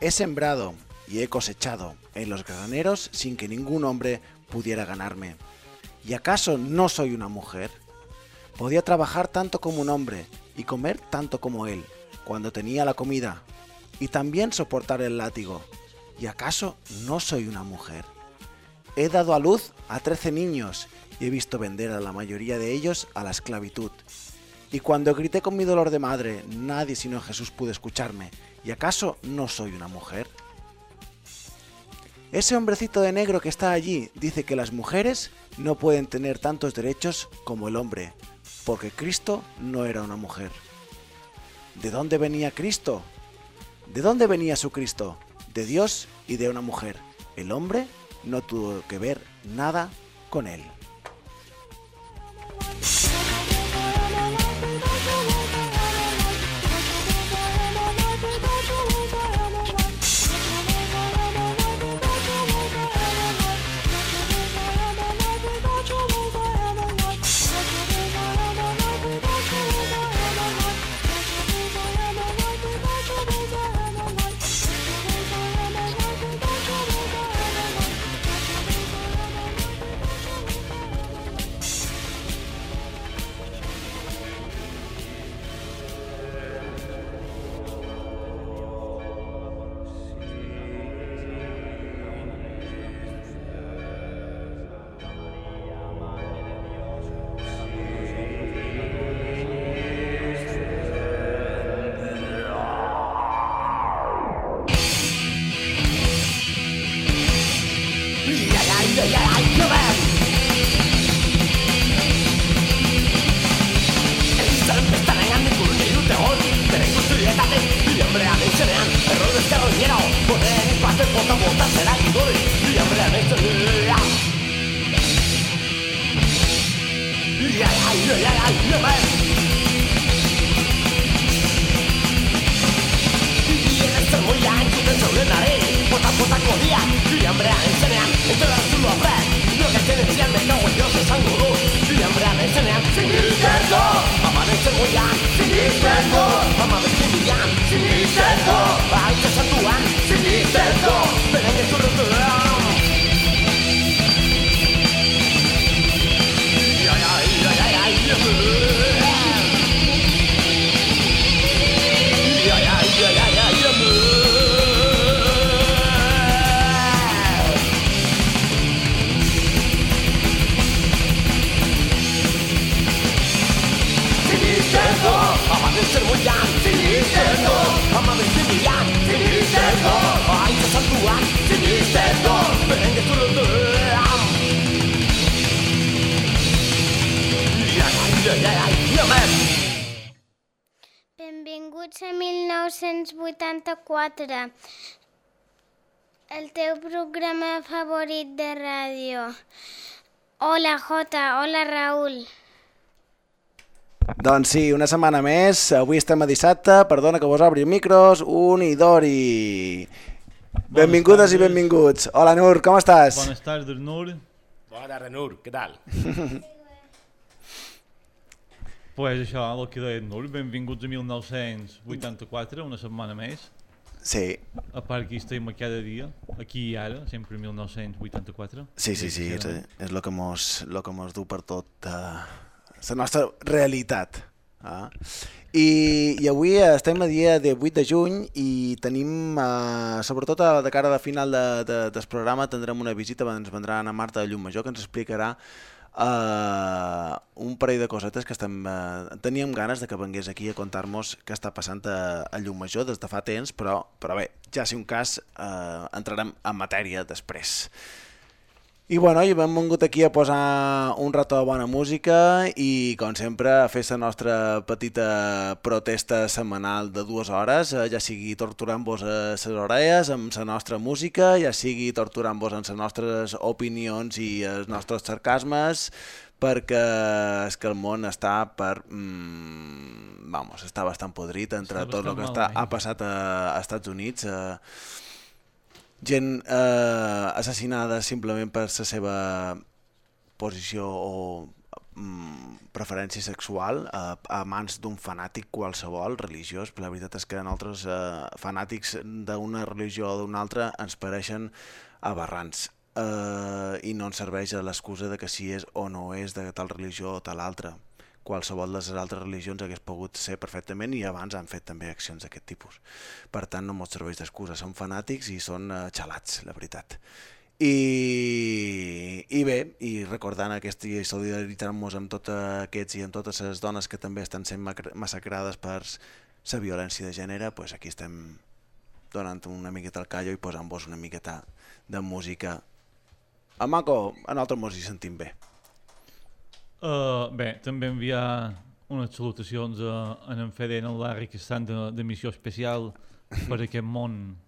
He sembrado y he cosechado en los graneros sin que ningún hombre pudiera ganarme. ¿Y acaso no soy una mujer? Podía trabajar tanto como un hombre y comer tanto como él, cuando tenía la comida, y también soportar el látigo. ¿Y acaso no soy una mujer? He dado a luz a trece niños y he visto vender a la mayoría de ellos a la esclavitud. Y cuando grité con mi dolor de madre, nadie sino Jesús pudo escucharme. ¿Y acaso no soy una mujer? Ese hombrecito de negro que está allí dice que las mujeres no pueden tener tantos derechos como el hombre, porque Cristo no era una mujer. ¿De dónde venía Cristo? ¿De dónde venía su Cristo? De Dios y de una mujer. El hombre no tuvo que ver nada con él. Benvinguts a 1984, el teu programa favorit de ràdio. Hola, Jota. Hola, Raül. Doncs sí, una setmana més, avui estem a dissabte, perdona que vos obri micros, un i Dori. Benvingudes i benvinguts. Hola Nur, com estàs? Bones tardes, Nur. Bona tarda, Nur, què tal? Pues això, el que deia Nur, benvinguts a 1984, una setmana més. Sí, A part que estem a cada dia, aquí i ara, sempre 1984. sí, sí, sí, és, és el que mos, lo que mos du per tot uh, la nostra realitat. Ah. I, I avui estem a dia de 8 de juny i tenim, uh, sobretot a, de cara a la final de, de, del programa, tindrem una visita, ens vendrà Anna Marta de Llumajor, que ens explicarà uh, un parell de cosetes que estem, uh, teníem ganes de que vengués aquí a contar-nos què està passant a, a Llumajor des de fa temps, però, però bé, ja si un cas uh, entrarem en matèria després. I bueno, i hem vingut aquí a posar un rato de bona música i, com sempre, a fer la nostra petita protesta setmanal de dues hores, eh, ja sigui torturant-vos a les orelles amb la nostra música, ja sigui torturant-vos amb les nostres opinions i els nostres sarcasmes, perquè és que el món està per... Mm, vamos, està bastant podrit entre Està tot el que està, ha passat a, a Estats Units. Eh, gent eh, assassinada simplement per la seva posició o mm, preferència sexual a, a mans d'un fanàtic qualsevol religiós. La veritat és que nosaltres eh, fanàtics d'una religió o d'una altra ens pareixen aberrants eh, i no ens serveix l'excusa de que si és o no és de tal religió o tal altra qualsevol de les altres religions hagués pogut ser perfectament i abans han fet també accions d'aquest tipus. Per tant, no mos serveix d'excusa. Són fanàtics i són uh, xalats, la veritat. I, i bé, i recordant aquesta i solidaritzant-nos amb tots aquests i amb totes les dones que també estan sent massacrades per la violència de gènere, pues aquí estem donant una miqueta al callo i posant-vos una miqueta de música. A Maco, a nosaltres mos hi sentim bé. Uh, bé, també enviar unes salutacions a, a en Fede i en Larry que estan de, de missió especial per aquest món.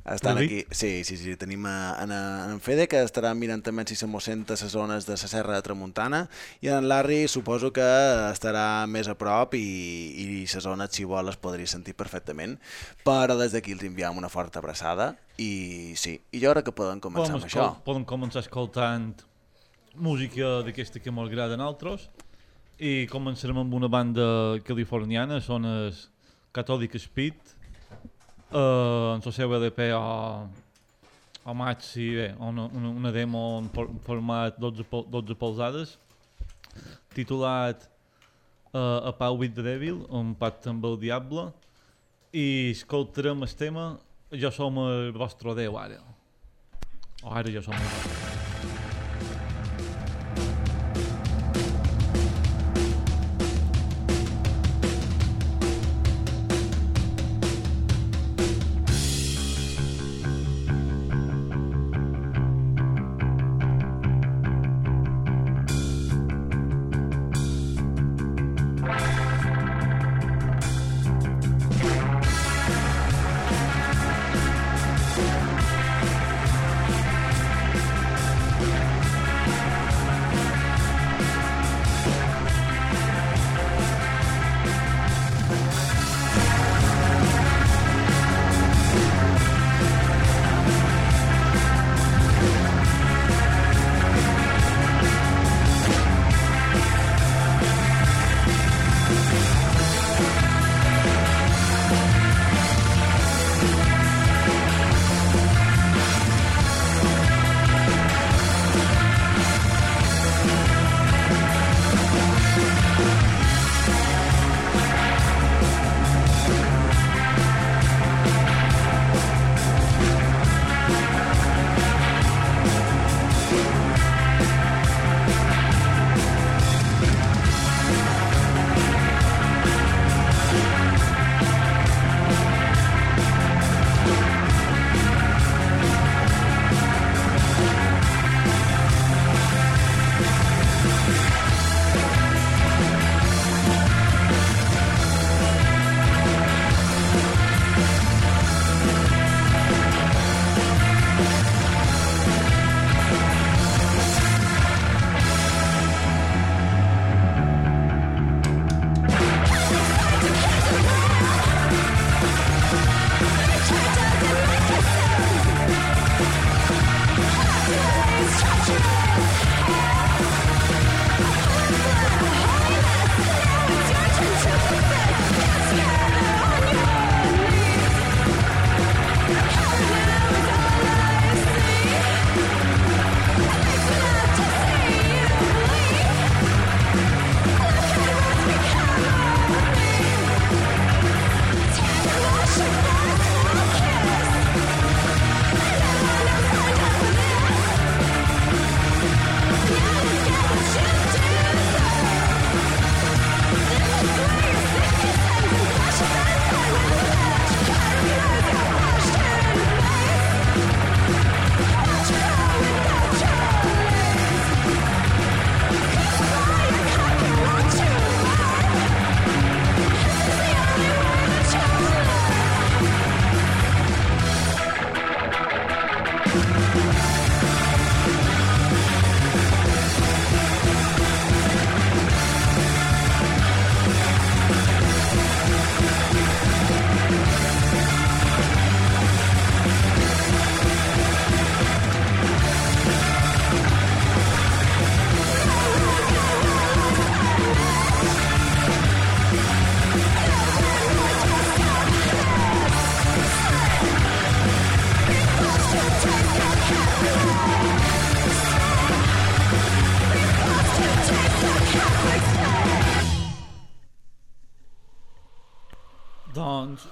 Estan aquí, sí, sí, sí, tenim a, en, en Fede que estarà mirant també si se mos senta les zones de la Serra de Tramuntana i en Larry suposo que estarà més a prop i, i les zones si vol les podria sentir perfectament. Però des d'aquí els enviem una forta abraçada i sí, i jo crec que poden començar podem amb això. Poden començar escoltant música d'aquesta que m'agrada a altres. I començarem amb una banda californiana, són els Catholic Speed, uh, en la seva EDP a, a maig, sí, bé, una, una, una demo en format 12, 12 polzades, titulat uh, A Pau with the Devil, un pacte amb el diable, i escoltarem el tema Jo som el vostre Déu ara. O ara jo som el vostre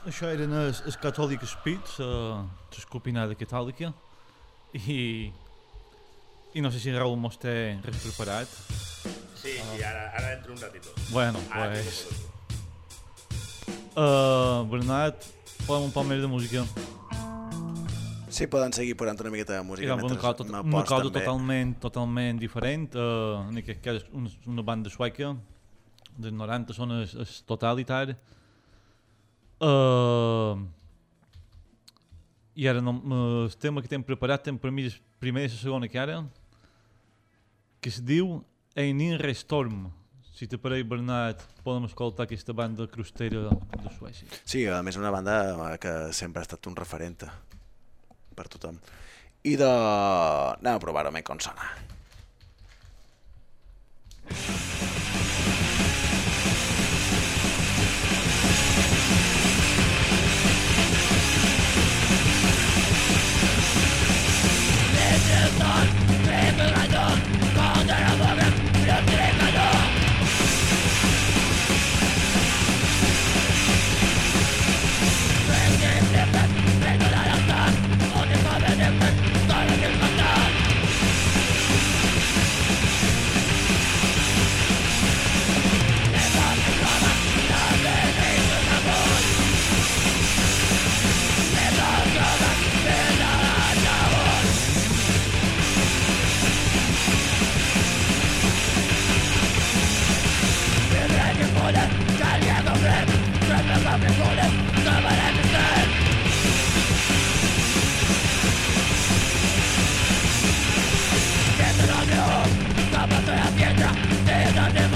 això eren els, els Catholic Spits, uh, l'escopinada catòlica, i, i no sé si Raúl mos té res preparat. Sí, sí, ahora, ahora dentro de un ratito. Bueno, Ahora pues... tengo todo. Uh, Bernat, posa'm un poc més de música. Sí, poden seguir posant una miqueta de música. Era una mentre tot, no una cosa també. totalment, totalment diferent. Uh, en aquest cas, una, una banda sueca dels 90 són els, els Totalitar. Uh, I ara no, el tema que t'hem preparat tem per mi és primera i la segona cara que es diu Einin Restorm. Si te pareix, Bernat, podem escoltar aquesta banda crostera de Suècia. Sí, a més una banda que sempre ha estat un referent per tothom. I de... Anem a provar-ho com sona. I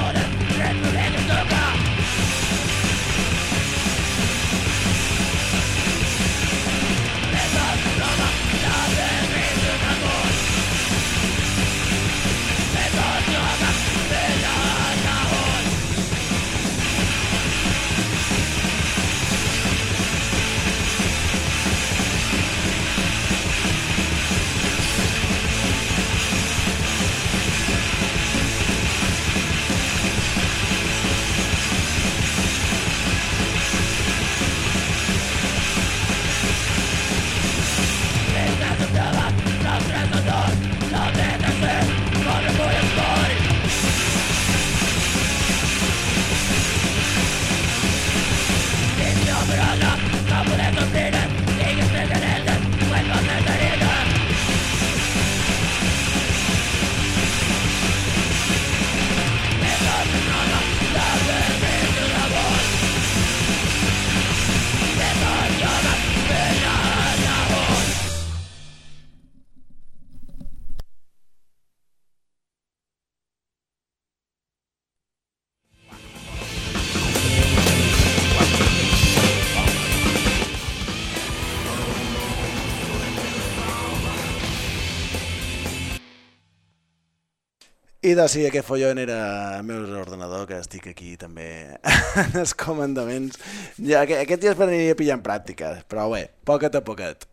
de sí, aquest follon era el meu ordenador, que estic aquí també en els comandaments. Ja, aquest, dia es prendria pillant pràctica, però bé, poquet a poquet.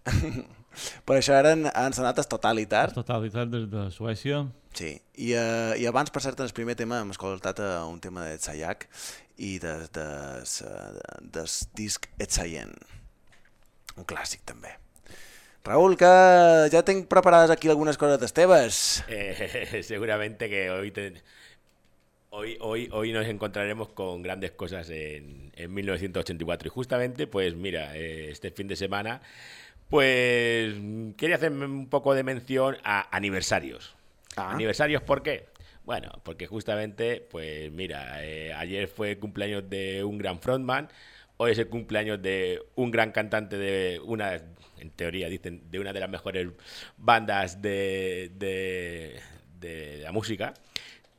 per això eren, han sonat Totalitar, Totalitar des de Suècia. sí. I, uh, I abans, per cert, en el primer tema hem escoltat uh, un tema de Tsayak i de, de, de, del disc Etsayen. Un clàssic, també. Raúl, que ja tinc preparades aquí algunes coses teves. Eh, seguramente que hoy, hoy, hoy, hoy nos encontraremos con grandes cosas en, en 1984. Y justamente, pues mira, eh, este fin de semana, pues quería hacer un poco de mención a aniversarios. Ah. ¿Aniversarios por qué? Bueno, porque justamente, pues mira, eh, ayer fue cumpleaños de un gran frontman, hoy es el cumpleaños de un gran cantante de una, en teoría dicen, de una de las mejores bandas de, de, la música.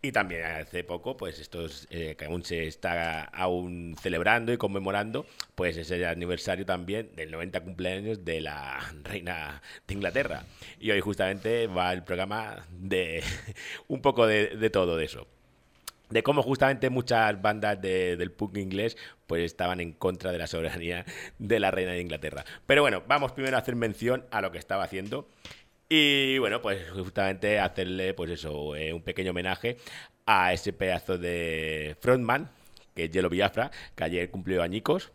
Y también hace poco, pues estos eh, que aún se está aún celebrando y conmemorando, pues es el aniversario también del 90 cumpleaños de la reina de Inglaterra. Y hoy justamente va el programa de un poco de, de todo eso de cómo justamente muchas bandas de- del punk inglés pues estaban en contra de la soberanía de la reina de Inglaterra. Pero bueno, vamos primero a hacer mención a lo que estaba haciendo y bueno, pues justamente hacerle pues eso, eh, un pequeño homenaje a ese pedazo de frontman que es Yellow Biafra, que ayer cumplió añicos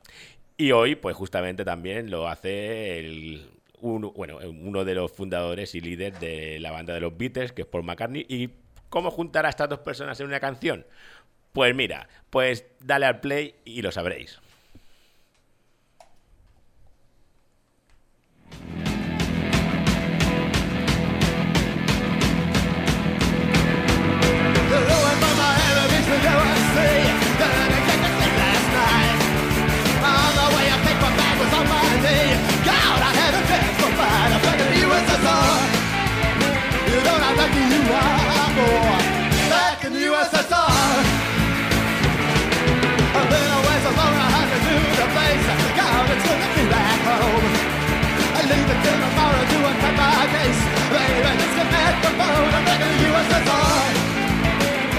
Y hoy, pues justamente también lo hace uno, bueno, uno de los fundadores y líderes de la banda de los Beatles, que es Paul McCartney. ¿Y cómo juntar a estas dos personas en una canción? Pues mira, pues dale al play y lo sabréis. paradise Baby, it's a microphone I'm taking you as a toy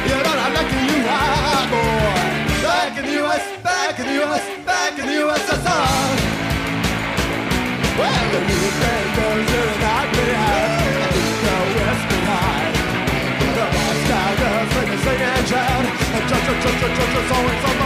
You know I'm like you are, boy Back in the U.S., back in the U.S., back in the USSR Well, the new thing goes in and out me I think the West behind The Moscow girls, they can sing and shout And cha-cha-cha-cha-cha-cha, so it's a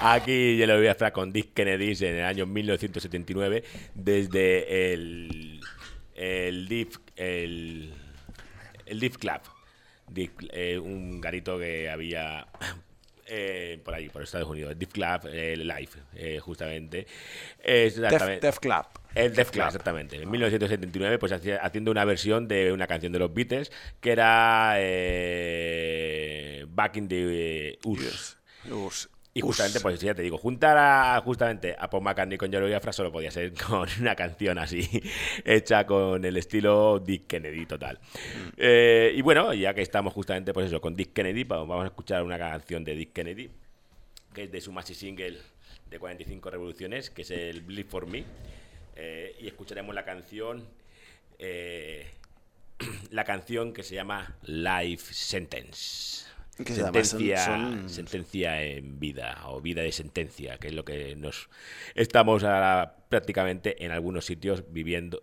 Aquí yo lo voy a estar con Dick Kennedy en el año 1979 desde el el Div el, el Div Club, eh, un garito que había eh, por allí, por Estados Unidos, Div Club eh, Live, eh, justamente. Exactamente. Def, Club. El Def Club, exactamente. En 1979, pues haciendo una versión de una canción de los Beatles que era Back in the US. Y justamente, pues ya te digo, juntar a, justamente a Paul McCartney con Jerry Biafra solo podía ser con una canción así, hecha con el estilo Dick Kennedy total. Mm. Eh, y bueno, ya que estamos justamente, pues eso, con Dick Kennedy, vamos a escuchar una canción de Dick Kennedy, que es de su maxi single de 45 revoluciones, que es el Bleed for Me. Eh, y escucharemos la canción, eh, la canción que se llama Life Sentence sentencia, sentencia en vida o vida de sentencia, que es lo que nos estamos ahora prácticamente en algunos sitios viviendo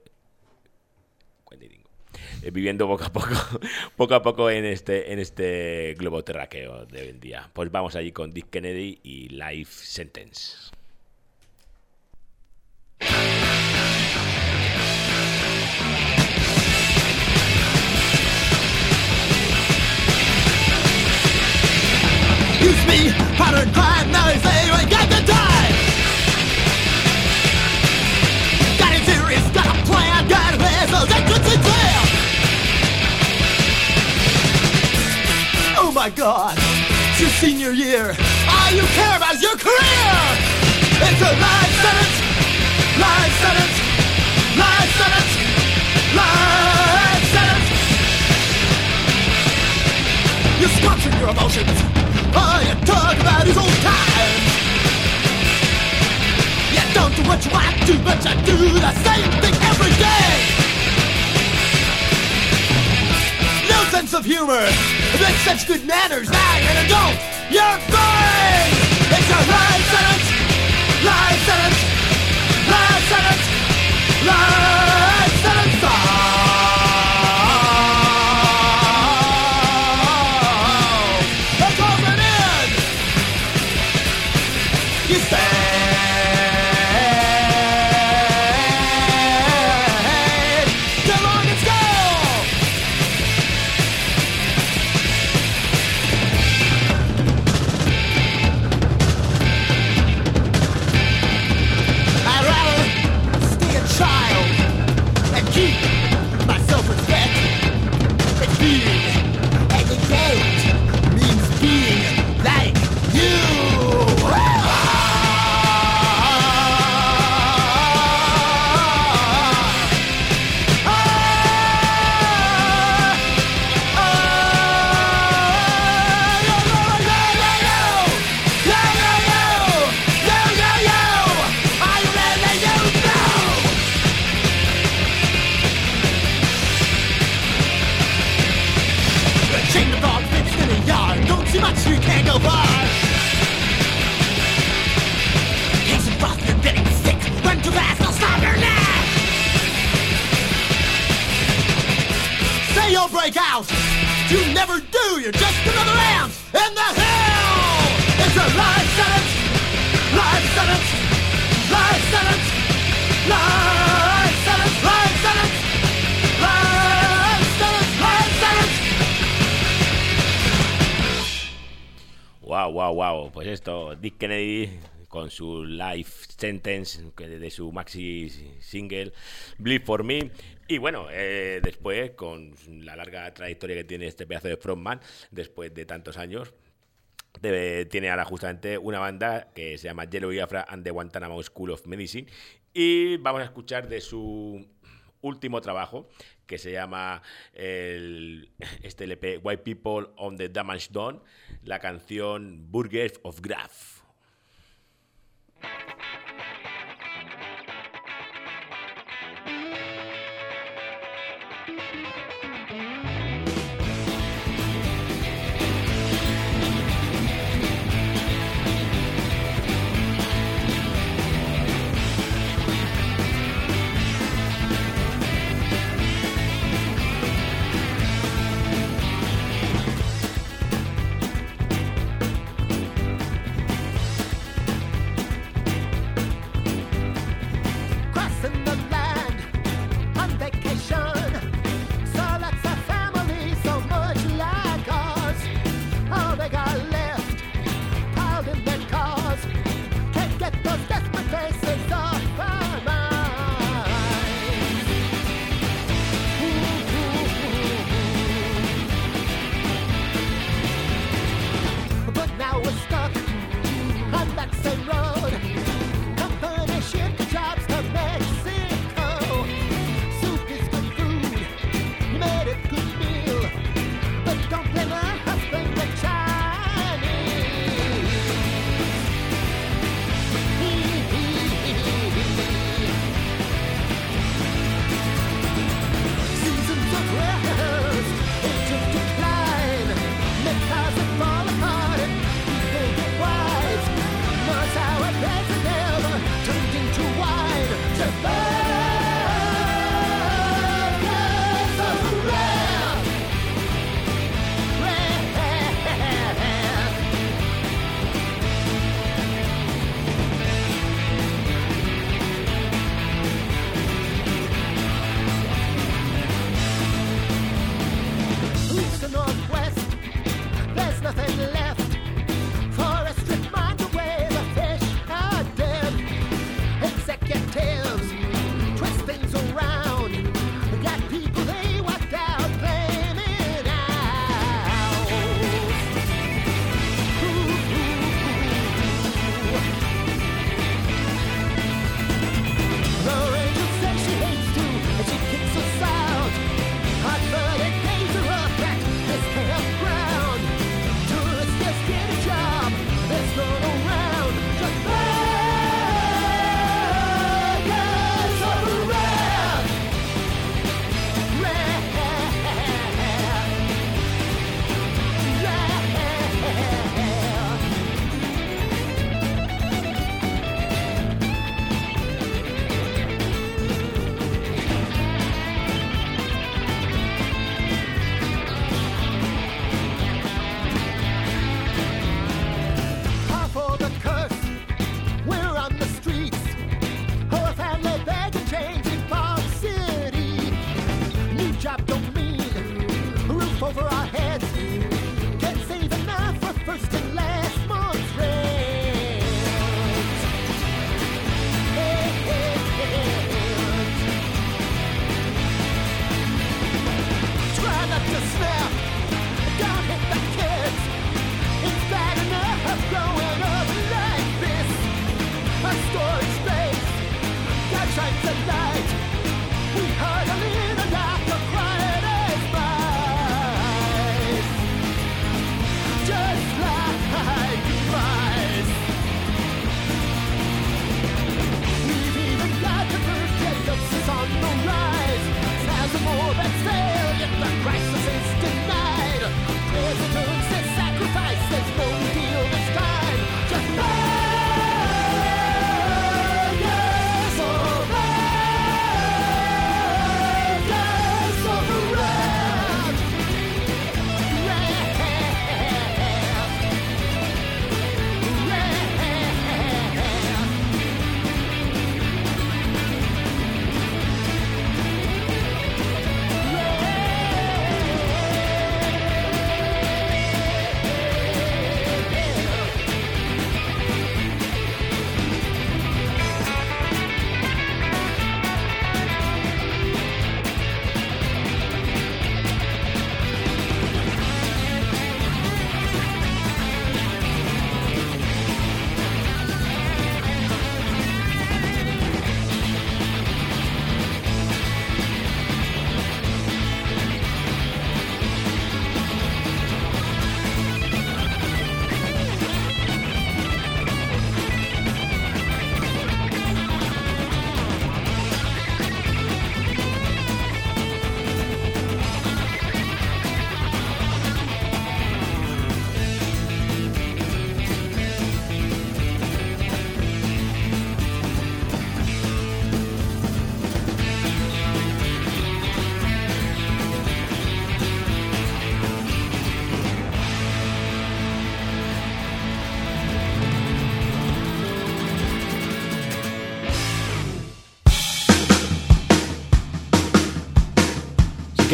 eh, viviendo poco a poco poco a poco en este en este globo terráqueo de hoy en día. Pues vamos allí con Dick Kennedy y Life Sentence. Me, crime, now got. Got plan, got. Oh my god, it's your senior year. All you care about is your career. It's a life sentence, life sentence, life sentence, life sentence. You're squashing your emotions. Oh, you talk about his old times. You don't do what you want to, but you do the same thing every day. No sense of humor, such good manners. An adult, you're. It's a sentence, life sentence, sentence, you never do. You're just another ant in the hill. It's a life sentence, life sentence, life sentence, life sentence, life sentence, life sentence, life sentence. Wow, wow, wow. Pues esto, Dick Kennedy con su Life Sentence de su maxi single Bleed for Me. Y bueno, eh, después, con la larga trayectoria que tiene este pedazo de frontman, después de tantos años, tiene ahora justamente una banda que se llama Yellow Biafra and the Guantanamo School of Medicine. Y vamos a escuchar de su último trabajo, que se llama el, este LP White People on the Damage Done, la canción Burgers of Graph.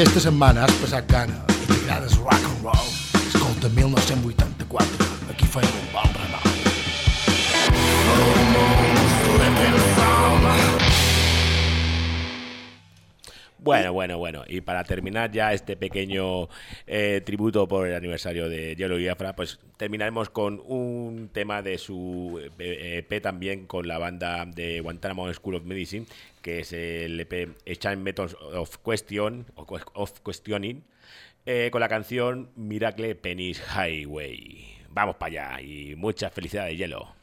Aquesta setmana has passat gana i t'agrades rock and roll, escolta 1984, aquí feim un bon. Bueno, bueno, bueno. Y para terminar ya este pequeño eh, tributo por el aniversario de Yellow Biafra, pues terminaremos con un tema de su eh, EP también con la banda de Guantanamo School of Medicine, que es el EP Methods of Questioning, eh, con la canción Miracle Penis Highway. Vamos para allá y muchas felicidades, Yellow.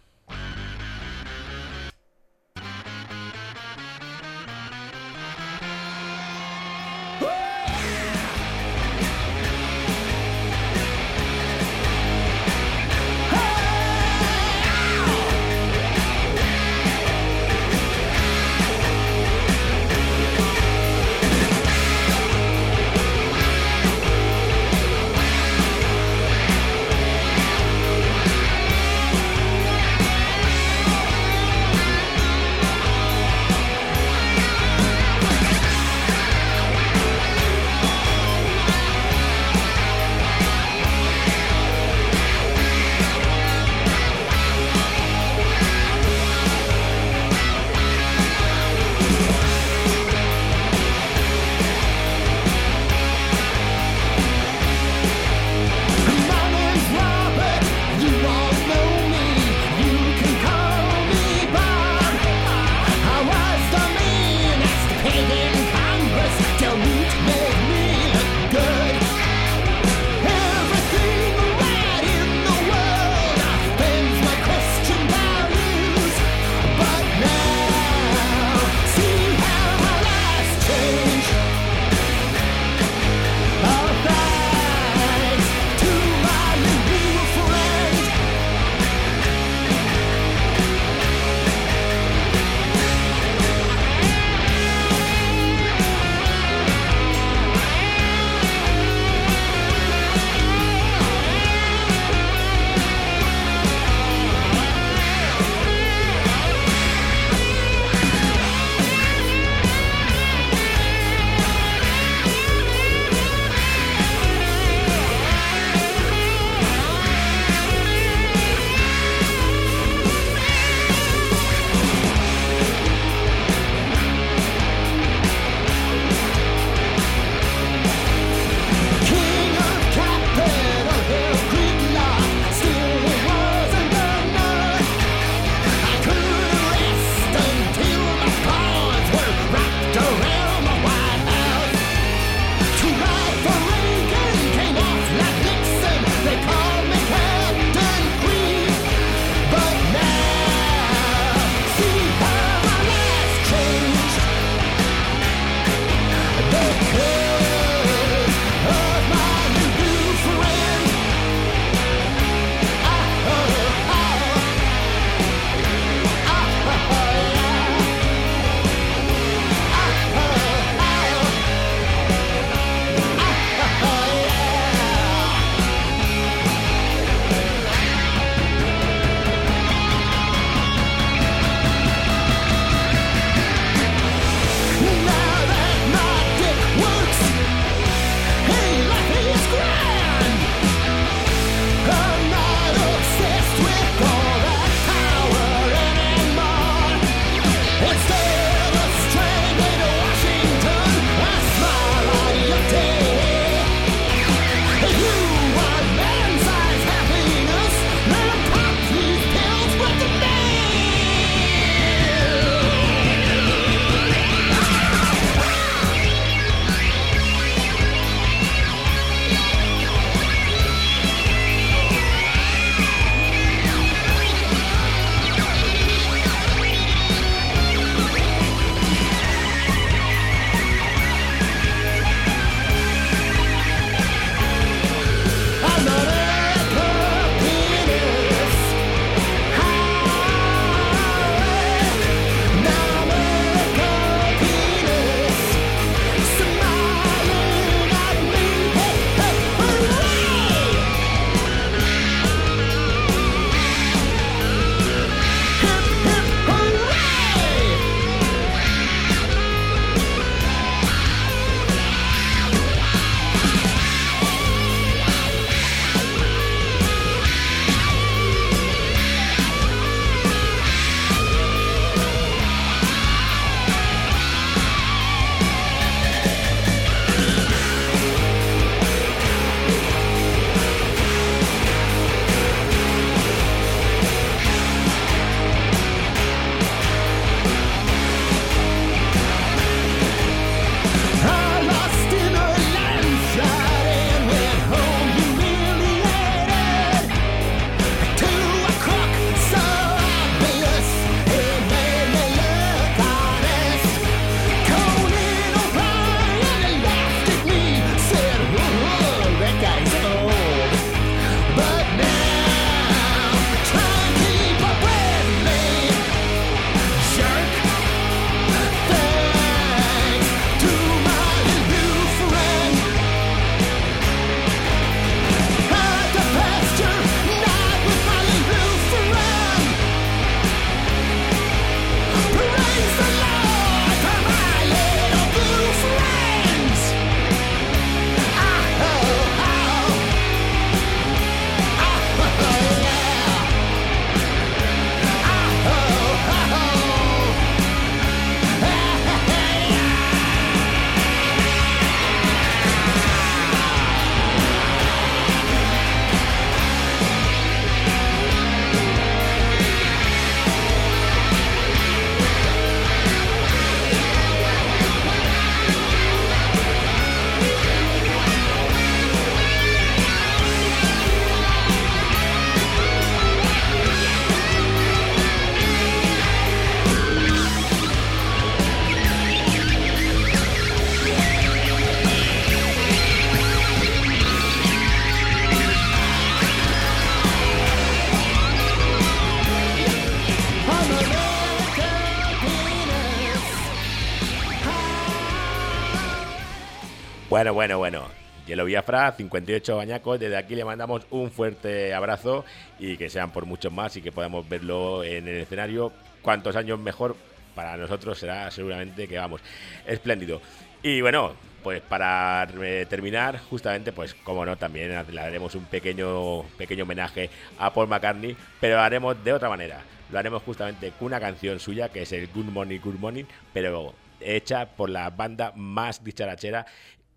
Bueno, bueno, bueno. Yelo Biafra, 58 bañacos. Desde aquí le mandamos un fuerte abrazo y que sean por muchos más y que podamos verlo en el escenario. Cuantos años mejor para nosotros será seguramente que vamos. Espléndido. Y bueno, pues para eh, terminar, justamente, pues como no, también le haremos un pequeño, pequeño homenaje a Paul McCartney, pero lo haremos de otra manera. Lo haremos justamente con una canción suya que es el Good Morning, Good Morning, pero hecha por la banda más dicharachera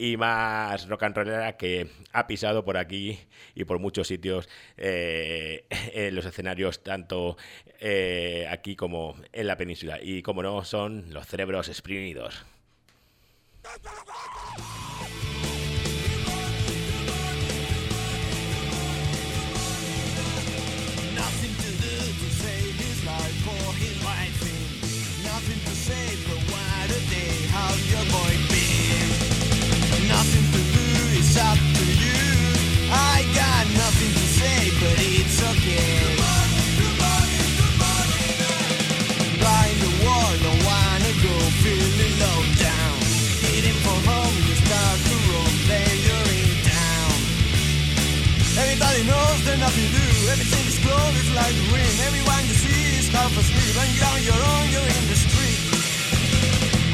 y más rock and rollera que ha pisado por aquí y por muchos sitios eh, en los escenarios, tanto eh, aquí como en la península. Y como no, son los cerebros exprimidos. Nothing to say, but how's your boy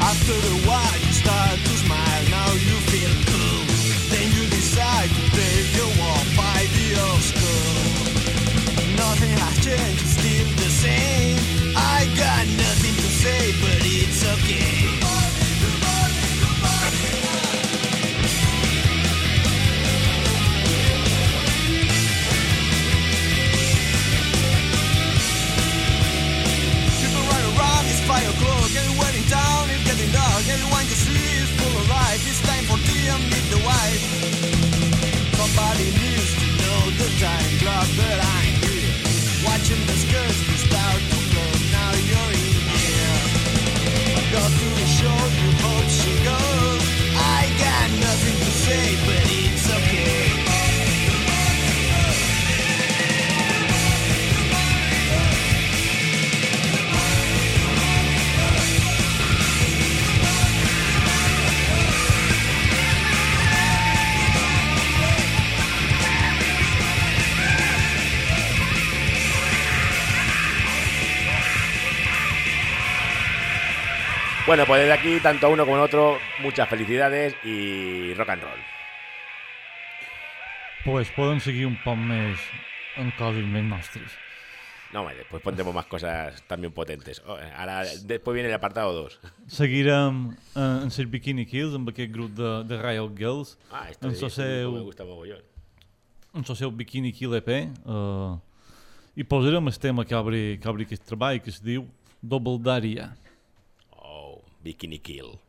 After a while, you start Bueno, pues desde aquí, tanto a uno como a otro, muchas felicidades y rock and roll. Pues poden seguir un poc més en coses més nostres. No, hombre, después pondremos más cosas también potentes. Oh, Ahora, después viene el apartado 2. Seguirem eh, en les Bikini Kills amb aquest grup de, de Riot Girls Ah, esto en este grupo seu, me gusta mogollón. en el seu Bikini Kill EP eh, i posarem el tema que obri, que obri aquest treball que es diu Double Daria. Bikini Kill.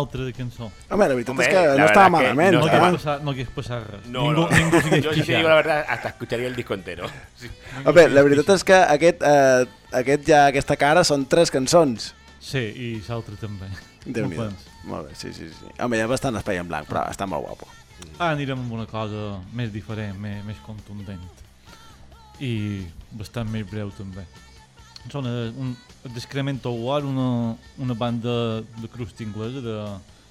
Altra de cançó. Home, la veritat Home, és que la no estava malament. No no estava- passat, no hagués passat res. No, ningú, no. ningú Yo, si digo la verdad, hasta escucharía el disco entero. Sí. Home, la veritat és que aquest, eh, aquest ja, aquesta cara són tres cançons. Sí, i l'altre també. déu nhi. Molt bé, sí, sí, sí. Home, hi ha bastant espai en blanc, però està molt guapo. Ara anirem amb una cosa més diferent, més, més contundent. I bastant més breu també. Són un Discremento War, una, una banda de crust inglesa de,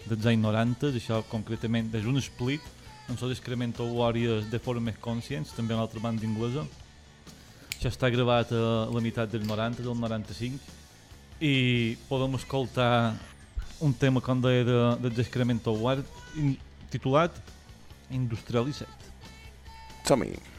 dels anys 90, això concretament és un split, on són Discremento Warriors de Formes Conscience, també una altra banda inglesa. Això està gravat a la meitat del 90, del 95, i podem escoltar un tema com deia de, de Discremento War, in, titulat Industrializat. Som-hi.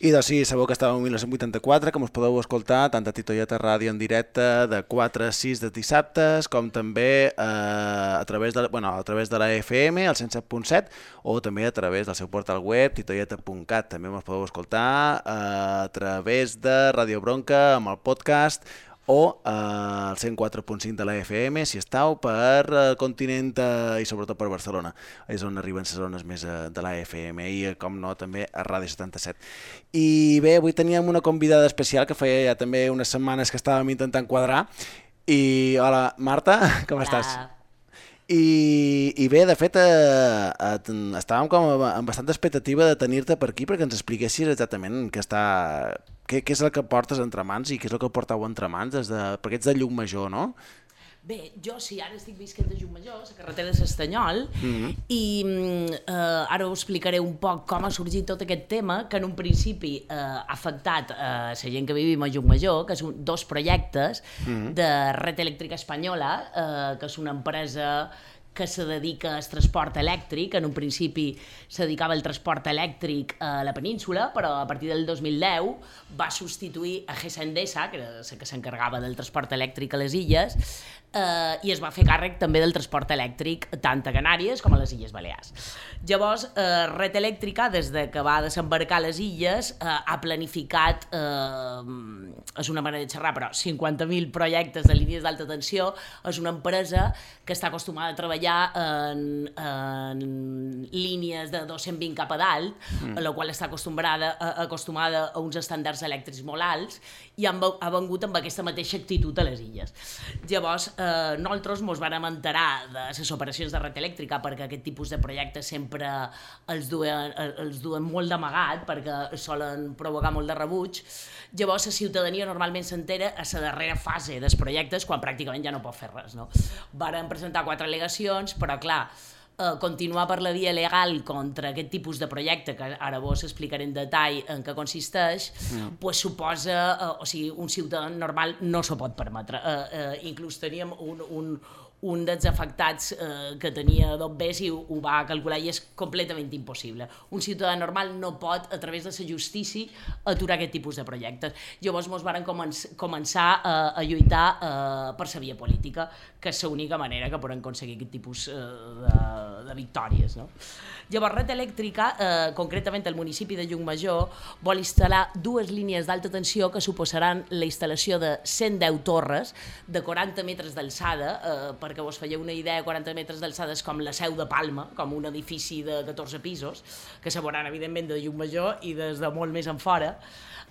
I doncs sí, sabeu que estàvem en 1984, com us podeu escoltar tant a Titoieta Ràdio en directe de 4 a 6 de dissabtes, com també eh, a, través de, bueno, a través de la FM, al 107.7, o també a través del seu portal web, titoieta.cat. També ens podeu escoltar eh, a través de Radio Bronca, amb el podcast, o eh, al 104.5 de la FM, si estàu, per el continent eh, i sobretot per Barcelona. És on arriben les zones més eh, de la FM i, eh, com no, també a Ràdio 77. I bé, avui teníem una convidada especial que feia ja també unes setmanes que estàvem intentant quadrar. I hola, Marta, com estàs? I, I bé, de fet, eh, eh, estàvem com amb bastanta expectativa de tenir-te per aquí perquè ens expliquessis exactament què, està, què, què és el que portes entre mans i què és el que portau entre mans, des de, perquè ets de Llucmajor, no? Bé, jo sí, ara estic visquent a Juntmajor, a la carretera de l'Estanyol, mm -hmm. i eh, ara us explicaré un poc com ha sorgit tot aquest tema, que en un principi eh, ha afectat eh, la gent que vivim a Juntmajor, que són dos projectes mm -hmm. de Red Elèctrica Espanyola, eh, que és una empresa que se dedica al transport elèctric, en un principi se dedicava al transport elèctric a la península, però a partir del 2010 va substituir a GESA Endesa, que era la que s'encarregava del transport elèctric a les illes, eh, i es va fer càrrec també del transport elèctric tant a Canàries com a les Illes Balears. Llavors, eh, Red Elèctrica, des de que va desembarcar a les illes, eh, ha planificat, eh, és una manera de xerrar, però 50.000 projectes de línies d'alta tensió, és una empresa que està acostumada a treballar en, en línies de 220 cap a dalt, mm. a la qual està acostumbrada, a, acostumada a uns estàndards elèctrics molt alts, i han, ha vengut amb aquesta mateixa actitud a les illes. Llavors, eh, nosaltres ens vàrem enterar de les operacions de red elèctrica perquè aquest tipus de projectes sempre els duen, els duen molt d'amagat perquè solen provocar molt de rebuig. Llavors, la ciutadania normalment s'entera a la darrera fase dels projectes quan pràcticament ja no pot fer res. No? Varen presentar quatre al·legacions, però clar, eh, continuar per la via legal contra aquest tipus de projecte, que ara vos explicaré en detall en què consisteix, mm. pues suposa, eh, o sigui, un ciutadà normal no s'ho pot permetre. Eh, eh, inclús teníem un, un, un dels afectats eh, que tenia d'OBS i ho, ho va calcular i és completament impossible. Un ciutadà normal no pot, a través de la justícia, aturar aquest tipus de projectes. Llavors ens varen començ, començar eh, a lluitar eh, per la via política, que és l'única manera que podem aconseguir aquest tipus eh, de, de victòries. No? Llavors, Red Elèctrica, eh, concretament el municipi de Llucmajor, vol instal·lar dues línies d'alta tensió que suposaran la instal·lació de 110 torres de 40 metres d'alçada, eh, perquè vos feieu una idea, 40 metres d'alçada és com la seu de Palma, com un edifici de 14 pisos, que se veuran, evidentment, de Llucmajor i des de molt més en fora,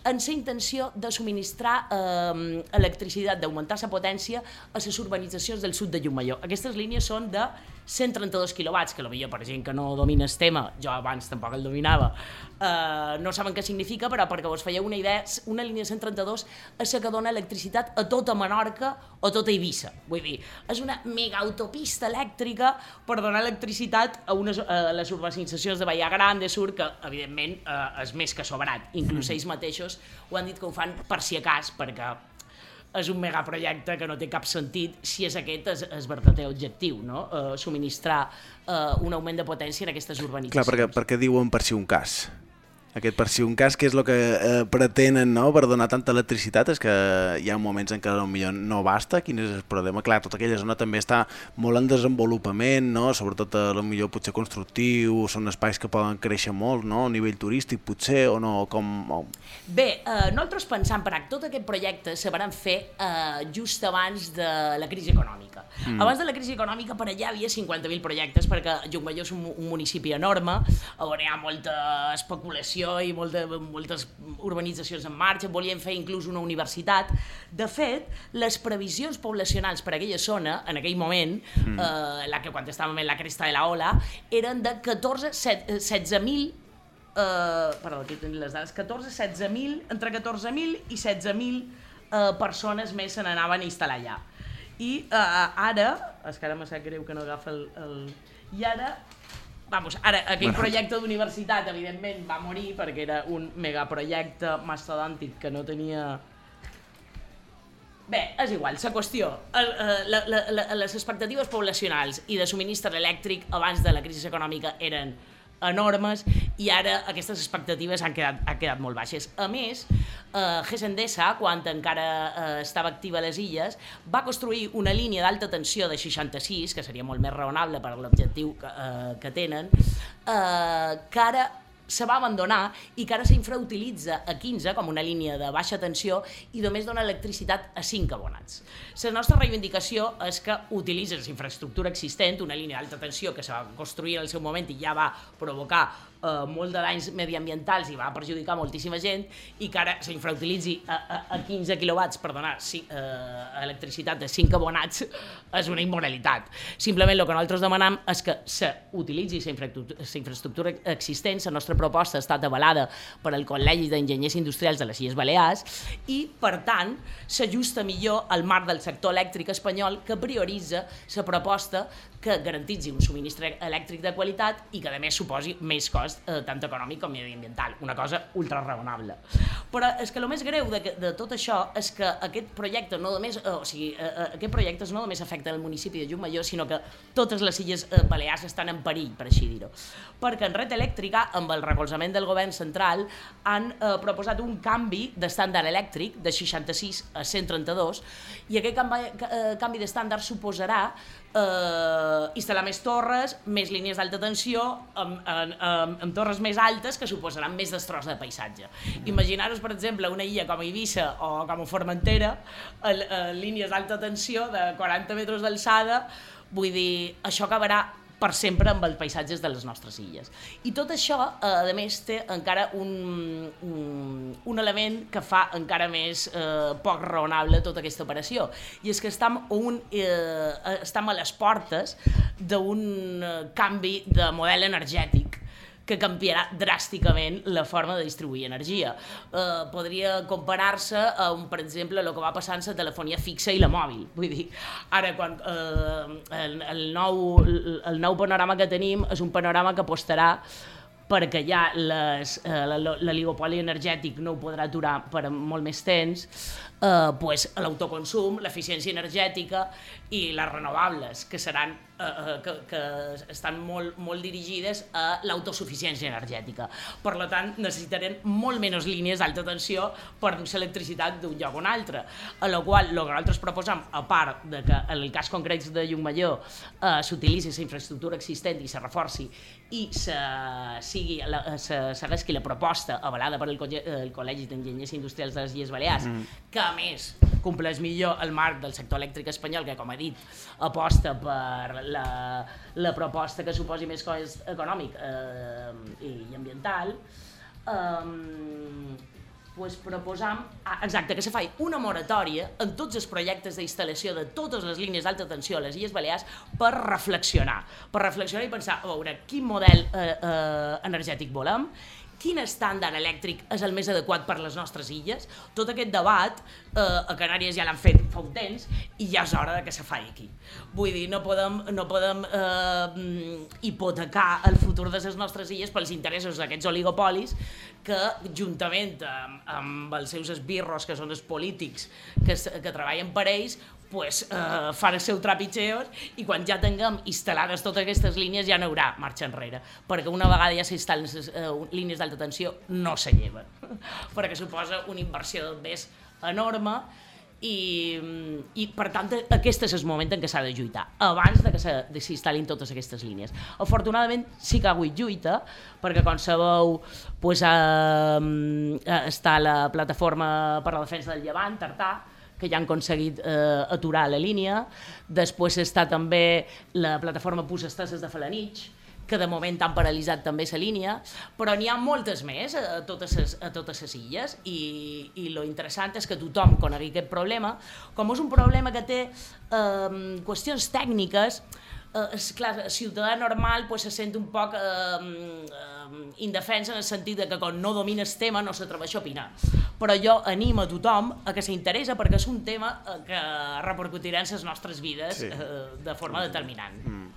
en la intenció de subministrar eh, electricitat, d'augmentar la potència a les urbanitzacions del sud de Llucmajor. Aquestes línies són de 132 quilowatts, que potser per gent que no domina el tema, jo abans tampoc el dominava, eh, no saben què significa, però perquè vos feieu una idea, una línia de 132 és la que dona electricitat a tota Menorca o tota Eivissa. Vull dir, és una mega autopista elèctrica per donar electricitat a, unes, a les urbanitzacions de Bahia Grande, Sur, que evidentment eh, és més que sobrat. Inclús ells mateixos ho han dit que ho fan per si a cas, perquè és un megaprojecte que no té cap sentit si és aquest és, és verdader objectiu, no? Eh, subministrar eh, un augment de potència en aquestes Clar, urbanitzacions. perquè, perquè diuen per si un cas. Aquest per si un cas, que és el que eh, pretenen no? per donar tanta electricitat, és que hi ha moments en què potser no basta, quin és el problema? Clar, tota aquella zona també està molt en desenvolupament, no? sobretot a lo millor potser constructiu, són espais que poden créixer molt, no? a nivell turístic potser, o no, com... O... Bé, eh, nosaltres pensam, per tot aquest projecte se van fer eh, just abans de la crisi econòmica. Mm. Abans de la crisi econòmica per allà hi havia 50.000 projectes perquè Llucmajor és un, un municipi enorme on hi ha molta especulació i molta, moltes urbanitzacions en marxa, volien fer inclús una universitat. De fet, les previsions poblacionals per a aquella zona, en aquell moment, mm. eh, la que quan estàvem en la cresta de la ola, eren de 14, set- eh, 16.000 eh, perdó, aquí tenim les dades, 14, 16.000, entre 14.000 i 16.000 eh, persones més se n'anaven a instal·lar allà. I eh, ara, és que ara me sap greu que no agafa el... el... I ara, vamos, ara aquell Bueno. projecte d'universitat, evidentment, va morir perquè era un megaprojecte mastodòntic que no tenia... Bé, és igual, la qüestió, eh, la, la, la, les expectatives poblacionals i de subministre elèctric abans de la crisi econòmica eren enormes i ara aquestes expectatives han quedat, han quedat molt baixes. A més, eh, GES Endesa, quan encara eh, estava activa a les illes, va construir una línia d'alta tensió de 66, que seria molt més raonable per l'objectiu que, eh, que tenen, eh, que ara se va abandonar i que ara s'infrautilitza a 15 com una línia de baixa tensió i només dona electricitat a 5 abonats. La nostra reivindicació és que utilitzes infraestructura existent, una línia d'alta tensió que se va construir en el seu moment i ja va provocar eh, molt de danys mediambientals i va perjudicar moltíssima gent i que ara s'infrautilitzi a, a, a 15 quilowatts per donar si, eh, electricitat de 5 abonats és una immoralitat. Simplement el que nosaltres demanem és que s'utilitzi la infraestructura, infraestructura existent, la nostra proposta ha estat avalada per al Col·legi d'Enginyers Industrials de les Illes Balears i, per tant, s'ajusta millor al marc del sector elèctric espanyol que prioritza la proposta que garantitzi un subministre elèctric de qualitat i que, a més, suposi més cost eh, tant econòmic com mediambiental. Una cosa ultra raonable. Però és que el més greu de, de tot això és que aquest projecte no només, eh, o sigui, eh, eh, aquest projecte no només afecta el municipi de Llumalló, sinó que totes les illes eh, balears estan en perill, per així dir-ho. Perquè en red elèctrica, amb el recolzament del govern central, han eh, proposat un canvi d'estàndard elèctric de 66 a 132 i aquest canvi, eh, canvi d'estàndard suposarà eh, instal·lar més torres, més línies d'alta tensió, amb, amb, amb, torres més altes que suposaran més destroç de paisatge. Imaginar-vos, per exemple, una illa com Eivissa o com Formentera, en, en línies d'alta tensió de 40 metres d'alçada, vull dir, això acabarà per sempre amb els paisatges de les nostres illes. I tot això, eh, a més, té encara un, un, un element que fa encara més eh, poc raonable tota aquesta operació. I és que estem, un, eh, estem a les portes d'un eh, canvi de model energètic que canviarà dràsticament la forma de distribuir energia. Eh, podria comparar-se amb, per exemple, el que va passar amb la telefonia fixa i la mòbil. Vull dir, ara, quan eh, el, el, nou, el nou panorama que tenim és un panorama que apostarà perquè ja eh, l'oligopoli energètic no ho podrà aturar per molt més temps, eh, pues, l'autoconsum, l'eficiència energètica i les renovables, que seran eh, eh, que, que estan molt, molt dirigides a l'autosuficiència energètica. Per tant, necessitarem molt menys línies d'alta tensió per l'electricitat d'un lloc o un altre. A la qual, el que nosaltres proposam, a part de que en el cas concret de Llumalló eh, s'utilitzi la infraestructura existent i se reforci i se, sigui, la, se, segueixi la proposta avalada per el, el Col·legi d'Enginyers Industrials de les Illes Balears, mm. que a més compleix millor el marc del sector elèctric espanyol, que com he dit, aposta per la, la proposta que suposi més cost econòmic eh, i, i ambiental, eh, pues proposam, ah, exacte, que se faci una moratòria en tots els projectes d'instal·lació de totes les línies d'alta tensió a les Illes Balears per reflexionar, per reflexionar i pensar, a veure, quin model eh, eh, energètic volem, quin estàndard elèctric és el més adequat per les nostres illes. Tot aquest debat eh, a Canàries ja l'han fet fa un temps i ja és hora de que se faci aquí. Vull dir, no podem, no podem eh, hipotecar el futur de les nostres illes pels interessos d'aquests oligopolis que, juntament amb, amb els seus esbirros, que són els polítics que, que treballen per ells, pues, eh, fan el seu trapitxeos i quan ja tinguem instal·lades totes aquestes línies ja no hi haurà marxa enrere, perquè una vegada ja s'instal·len les eh, línies d'alta tensió no se lleven, perquè suposa una inversió del més enorme i, i per tant aquest és el moment en què s'ha de lluitar abans de que s'instal·lin totes aquestes línies. Afortunadament sí que hagut lluita perquè com sabeu pues, eh, està la plataforma per la defensa del llevant, Tartà que ja han aconseguit eh, aturar la línia després està també la plataforma Pus Esteses de Falanich que de moment han paralitzat també la línia, però n'hi ha moltes més a totes les, a totes les illes i, i lo interessant és que tothom conegui aquest problema. Com és un problema que té eh, qüestions tècniques, eh, és clar, el ciutadà normal pues, se sent un poc eh, eh, indefens en el sentit de que quan no domina el tema no s'atreveix a opinar. Però jo animo a tothom a que s'interessa perquè és un tema eh, que repercutirà en les nostres vides Sí. eh, de forma determinant. Mm.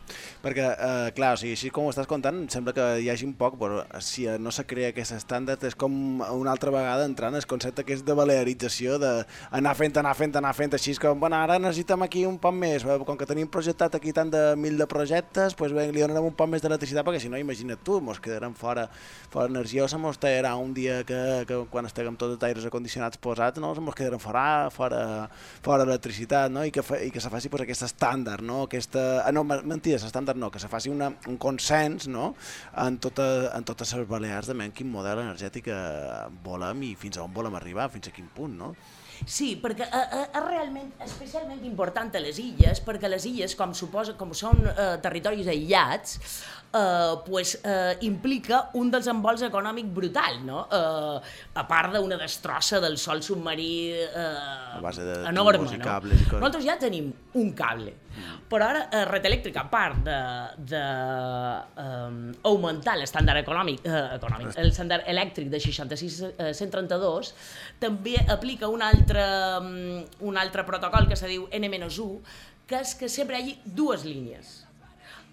Perquè, eh, clar, o sigui, així com ho estàs contant, em sembla que hi hagi un poc, però si no se crea aquest estàndard és com una altra vegada entrant el concepte que és de balearització, d'anar fent, anar fent, anar fent, així com, bueno, ara necessitem aquí un poc més, eh, com que tenim projectat aquí tant de mil de projectes, doncs bé, li donarem un poc més d'electricitat, perquè si no, imagina't tu, mos quedarem fora, fora energia, o se mos tallarà un dia que, que quan estiguem tots els aires acondicionats posats, no, se mos quedarem fora, fora, fora electricitat, no? I que, fa, i que se faci pues, aquest estàndard, no? Aquesta, ah, no, mentida, l'estàndard concertat no, que se faci una, un consens no, en, tota, en totes les Balears de quin model energètic eh, volem i fins a on volem arribar, fins a quin punt, no? Sí, perquè eh, eh, és realment especialment important a les illes, perquè les illes, com suposa, com són eh, territoris aïllats, eh, pues, eh, implica un desenvolts econòmic brutal, no? Eh, a part d'una destrossa del sol submarí eh, base de enorme. tubos i no? cables i coses. Nosaltres ja tenim un cable, però ara eh, Red Elèctrica, a part de, de eh, augmentar l'estàndard econòmic, eh, econòmic l'estàndard elèctric de 66 eh, 132, també aplica un altre, mm, un altre protocol que se diu N-1, que és que sempre hi hagi dues línies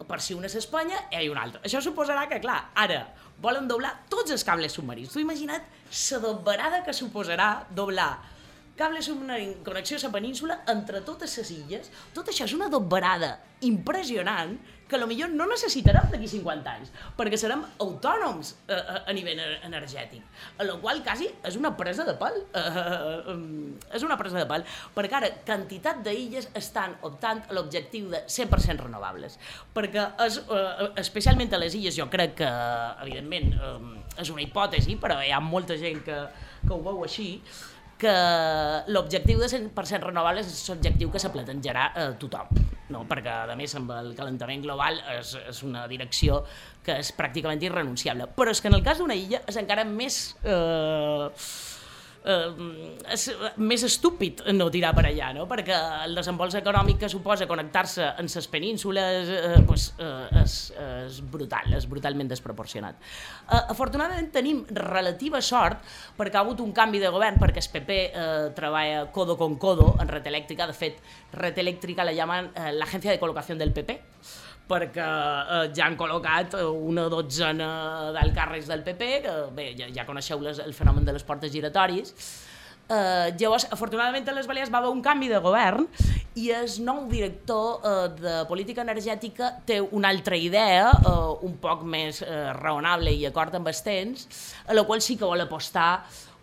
per si una és Espanya, hi ha una altra. Això suposarà que, clar, ara volen doblar tots els cables submarins. Tu imagina't la doblarada que suposarà doblar cable submarí, connexió a la península entre totes les illes. Tot això és una doblarada impressionant que a lo millor no necessitarem d'aquí 50 anys, perquè serem autònoms eh, a, a nivell ener- energètic, a la qual quasi és una presa de pèl. Eh, eh, eh, és una presa de pèl, perquè ara quantitat d'illes estan optant a l'objectiu de 100% renovables, perquè és, eh, especialment a les illes jo crec que, evidentment, eh, és una hipòtesi, però hi ha molta gent que, que ho veu així, que l'objectiu de 100% renovables és l'objectiu que se plantejarà eh, tothom, no? perquè a més amb el calentament global és, és una direcció que és pràcticament irrenunciable. Però és que en el cas d'una illa és encara més... Eh, eh, és més estúpid no tirar per allà, no? perquè el desenvolts econòmic que suposa connectar-se en les penínsules eh, pues, eh, és, és brutal, és brutalment desproporcionat. Eh, afortunadament tenim relativa sort perquè ha hagut un canvi de govern, perquè el PP eh, treballa codo con codo en Red Elèctrica, de fet, Red Elèctrica la llaman eh, l'agència de col·locació del PP, perquè eh, ja han col·locat eh, una dotzena d'alcàrrecs del PP, que bé, ja, ja coneixeu les, el fenomen de les portes giratòries. Eh, llavors, afortunadament a les Balears va haver un canvi de govern i el nou director eh, de política energètica té una altra idea, eh, un poc més eh, raonable i acord amb els temps, a la qual sí que vol apostar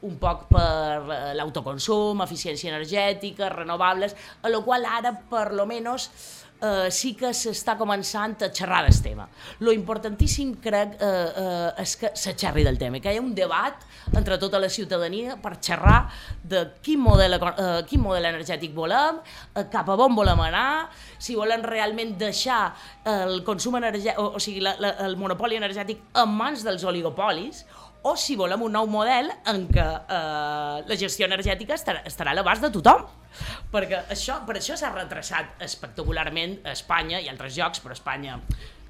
un poc per eh, l'autoconsum, eficiència energètica, renovables, a la qual ara, per lo menos, eh, sí que s'està començant a xerrar del tema. Lo importantíssim, crec, eh, eh, és que se xerri del tema, que hi ha un debat entre tota la ciutadania per xerrar de quin model, eh, quin model energètic volem, eh, cap a on volem anar, si volen realment deixar el consum energètic, o, o sigui, la, la, el monopoli energètic en mans dels oligopolis, o si volem un nou model en què eh, la gestió energètica estarà, estarà a l'abast de tothom. Perquè això, per això s'ha retrasat espectacularment a Espanya i altres llocs, però Espanya,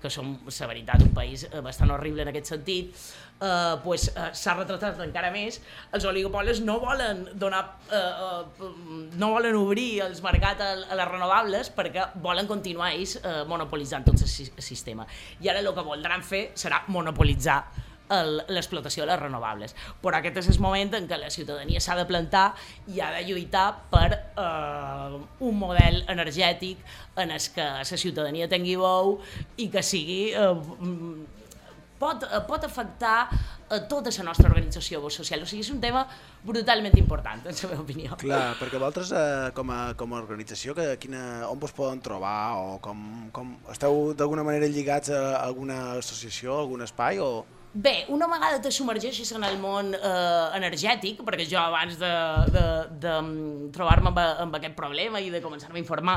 que som, la veritat, un país eh, bastant horrible en aquest sentit, eh, pues, eh, s'ha retrasat encara més. Els oligopolis no volen donar, eh, eh, no volen obrir els mercats a, a les renovables perquè volen continuar ells eh, monopolitzant tot el si- sistema. I ara el que voldran fer serà monopolitzar l'explotació de les renovables. Però aquest és el moment en què la ciutadania s'ha de plantar i ha de lluitar per eh, un model energètic en el que la ciutadania tingui bou i que sigui... Eh, pot, eh, pot afectar a tota la nostra organització social. O sigui, és un tema brutalment important, en la meva opinió. Clar, perquè vosaltres eh, com, a, com a organització, que, quina, on vos poden trobar o com, com esteu d'alguna manera lligats a alguna associació, algun espai o... Bé, una vegada te submergeixes en el món eh, energètic, perquè jo abans de, de, de mm, trobar-me amb, amb aquest problema i de començar-me a informar,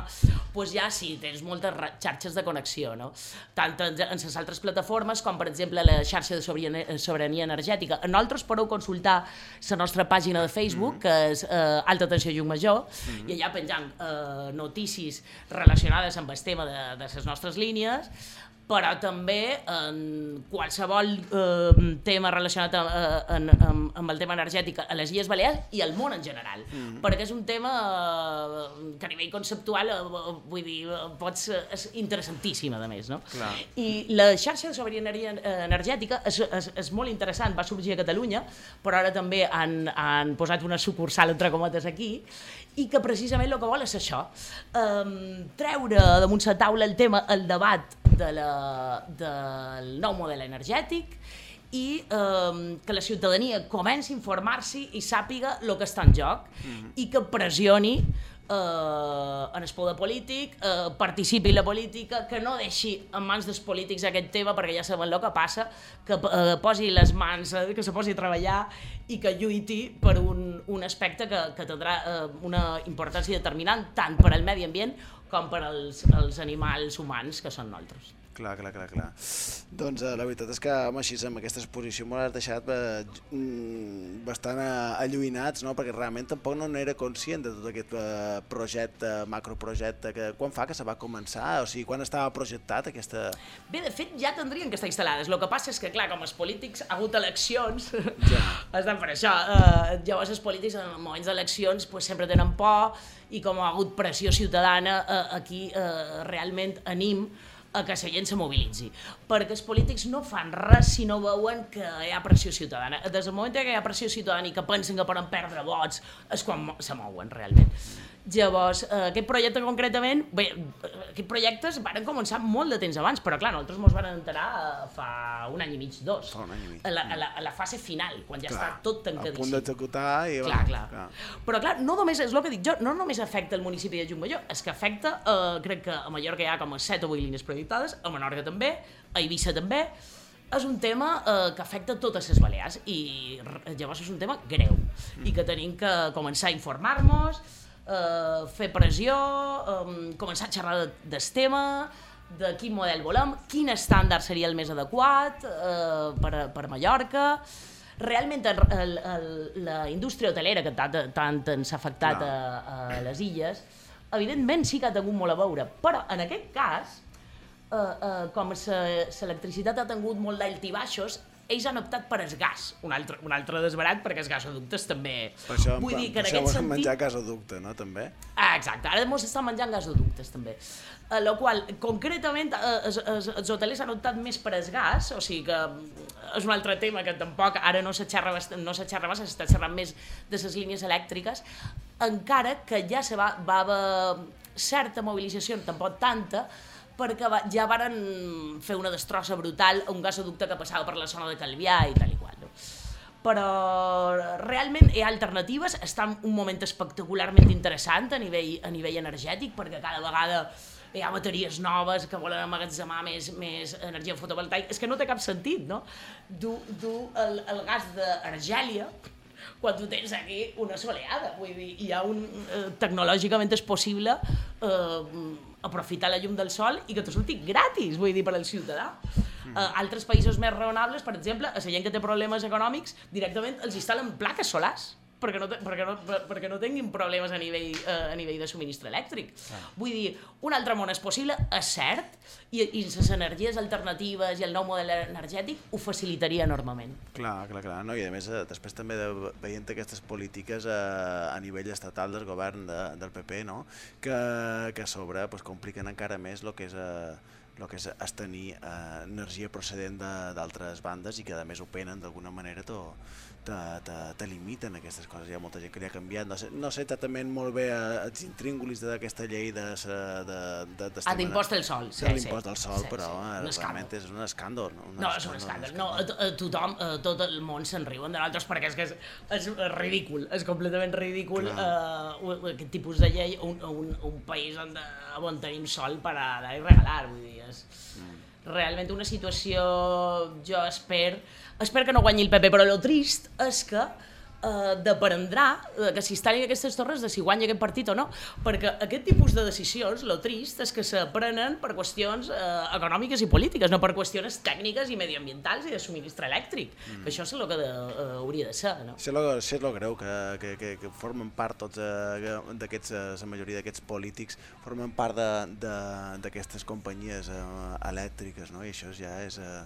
doncs ja sí, tens moltes xarxes de connexió, no? tant en, en les altres plataformes com, per exemple, la xarxa de sobirania, sobirania energètica. Nosaltres podeu consultar la nostra pàgina de Facebook, que és eh, Alta Tensió Llum Major, i allà penjant eh, notícies relacionades amb el tema de, de les nostres línies, però també en qualsevol eh, tema relacionat amb, eh, en, amb, amb el tema energètic a les Illes Balears i al món en general, mm. perquè és un tema eh, que a nivell conceptual eh, vull dir, pots, és interessantíssim a més, no? Clar. I la xarxa de sobirania energètica és, és, és molt interessant, va sorgir a Catalunya, però ara també han, han posat una sucursal, entre cometes, aquí, i que precisament el que vol és això, um, treure damunt la taula el tema, el debat de la, del nou model energètic i um, que la ciutadania comenci a informar-s'hi i sàpiga el que està en joc i que pressioni eh, en el poder polític, eh, participi en la política, que no deixi en mans dels polítics aquest tema, perquè ja saben el que passa, que eh, posi les mans, eh, que se posi a treballar i que lluiti per un, un aspecte que, que tindrà eh, una importància determinant tant per al medi ambient com per als, als animals humans que són nosaltres. Clar, clar, clar, clar. Doncs eh, la veritat és que, home, així amb aquesta exposició m'ho has deixat eh, mm, bastant eh, alluïnats, no? perquè realment tampoc no n'era conscient de tot aquest eh, projecte, macroprojecte, que quan fa que se va començar? O sigui, quan estava projectat aquesta... Bé, de fet, ja tindrien que estar instal·lades. El que passa és que, clar, com els polítics ha hagut eleccions, Ja. estan per això. Eh, llavors els polítics en moments d'eleccions pues, sempre tenen por i com ha hagut pressió ciutadana, eh, aquí eh, realment anim a que la gent se mobilitzi. Perquè els polítics no fan res si no veuen que hi ha pressió ciutadana. Des del moment que hi ha pressió ciutadana i que pensen que poden perdre vots és quan se mouen realment. Llavors, eh, aquest projecte concretament, bé, aquests projectes van començar molt de temps abans, però clar, nosaltres ens van enterar eh, fa un any i mig, dos. Fa un any i mig. A la, a la, a la fase final, quan ja Clar, està tot A punt tancadíssim. d'executar i... Clar, bueno, clar. Però clar, no només, és el que dic jo, no només afecta el municipi de Jumballó, és que afecta, eh, crec que a Mallorca hi ha com a 7 o 8 línies projectades, a Menorca també, a Eivissa també, és un tema eh, que afecta totes les Balears i llavors és un tema greu i que tenim que començar a informar-nos, eh, fer pressió, eh, començar a xerrar de- del tema, de quin model volem, quin estàndard seria el més adequat eh, per, per Mallorca, realment el, el, el, la indústria hotelera que tant, tant ens ha afectat a, a les illes, evidentment sí que ha tingut molt a veure, però en aquest cas, eh, eh, com l'electricitat ha tingut molt d'alt i baixos, ells han optat per el gas, un altre, un altre desbarat perquè els gasoductes també... Per això, Vull dir que en aquest sentit... menjar gasoducte, no, també? Ah, exacte, ara mos estan menjant gasoductes també. A la qual, concretament, eh, els, els, els hotelers han optat més per el gas, o sigui que mm, és un altre tema que tampoc ara no se xerra, no se xerra massa, s'està xerrant més de les línies elèctriques, encara que ja se va, va haver certa mobilització, tampoc tanta, perquè va, ja varen fer una destrossa brutal a un gasoducte que passava per la zona de Calvià i tal i qual. No? però realment hi ha alternatives, està en un moment espectacularment interessant a nivell, a nivell energètic, perquè cada vegada hi ha bateries noves que volen emmagatzemar més, més energia fotovoltaica. És que no té cap sentit, no? Du, du el, el gas d'Argèlia, quan tu tens aquí una soleada, vull dir, hi ha un, eh, tecnològicament és possible eh, aprofitar la llum del sol i que te surti gratis, vull dir, per al ciutadà. Mm. Uh, altres països més raonables, per exemple, a la gent que té problemes econòmics, directament els instal·len plaques solars perquè no, perquè no, per- perquè no tinguin problemes a nivell, uh, a nivell de subministre elèctric. Vull dir, un altre món és possible, és cert, i, i les energies alternatives i el nou model energètic ho facilitaria enormement. Clar, clar, clar. No? I a més, eh, després també de, veient aquestes polítiques eh, a nivell estatal del govern de, del PP, no? que, que a sobre pues, compliquen encara més el que és, eh, lo que és estenir eh, energia procedent de- d'altres bandes i que a més ho penen d'alguna manera to, te, te, te limiten aquestes coses. Hi ha molta gent que li ha canviat. No sé, no sé exactament molt bé eh, els intríngulis d'aquesta llei de, de, de, de Ah, d'impost al sol, sí, de sí. l'impost al sol, Sí, però sí. eh, realment és un escàndol. No, No, és un escàndol. No, tothom, tot el món se'n riuen de nosaltres perquè és que és, és ridícul, és completament ridícul uh, aquest tipus de llei un, un, un país on, de, on tenim sol per a regalar, vull dir, és realment una situació, jo espero, espero que no guanyi el PP, però lo trist és que eh, dependrà eh, que s'instal·lin aquestes torres de si guanya aquest partit o no, perquè aquest tipus de decisions, lo trist és que se prenen per qüestions eh, econòmiques i polítiques, no per qüestions tècniques i mediambientals i de subministre elèctric, mm. que això és el que de, uh, hauria de ser, no? És lo, és lo greu, que, que, que, que formen part tots eh, d'aquests, eh, la majoria d'aquests polítics formen part de- de- d'aquestes companyies eh, elèctriques, no? I això ja és... Eh,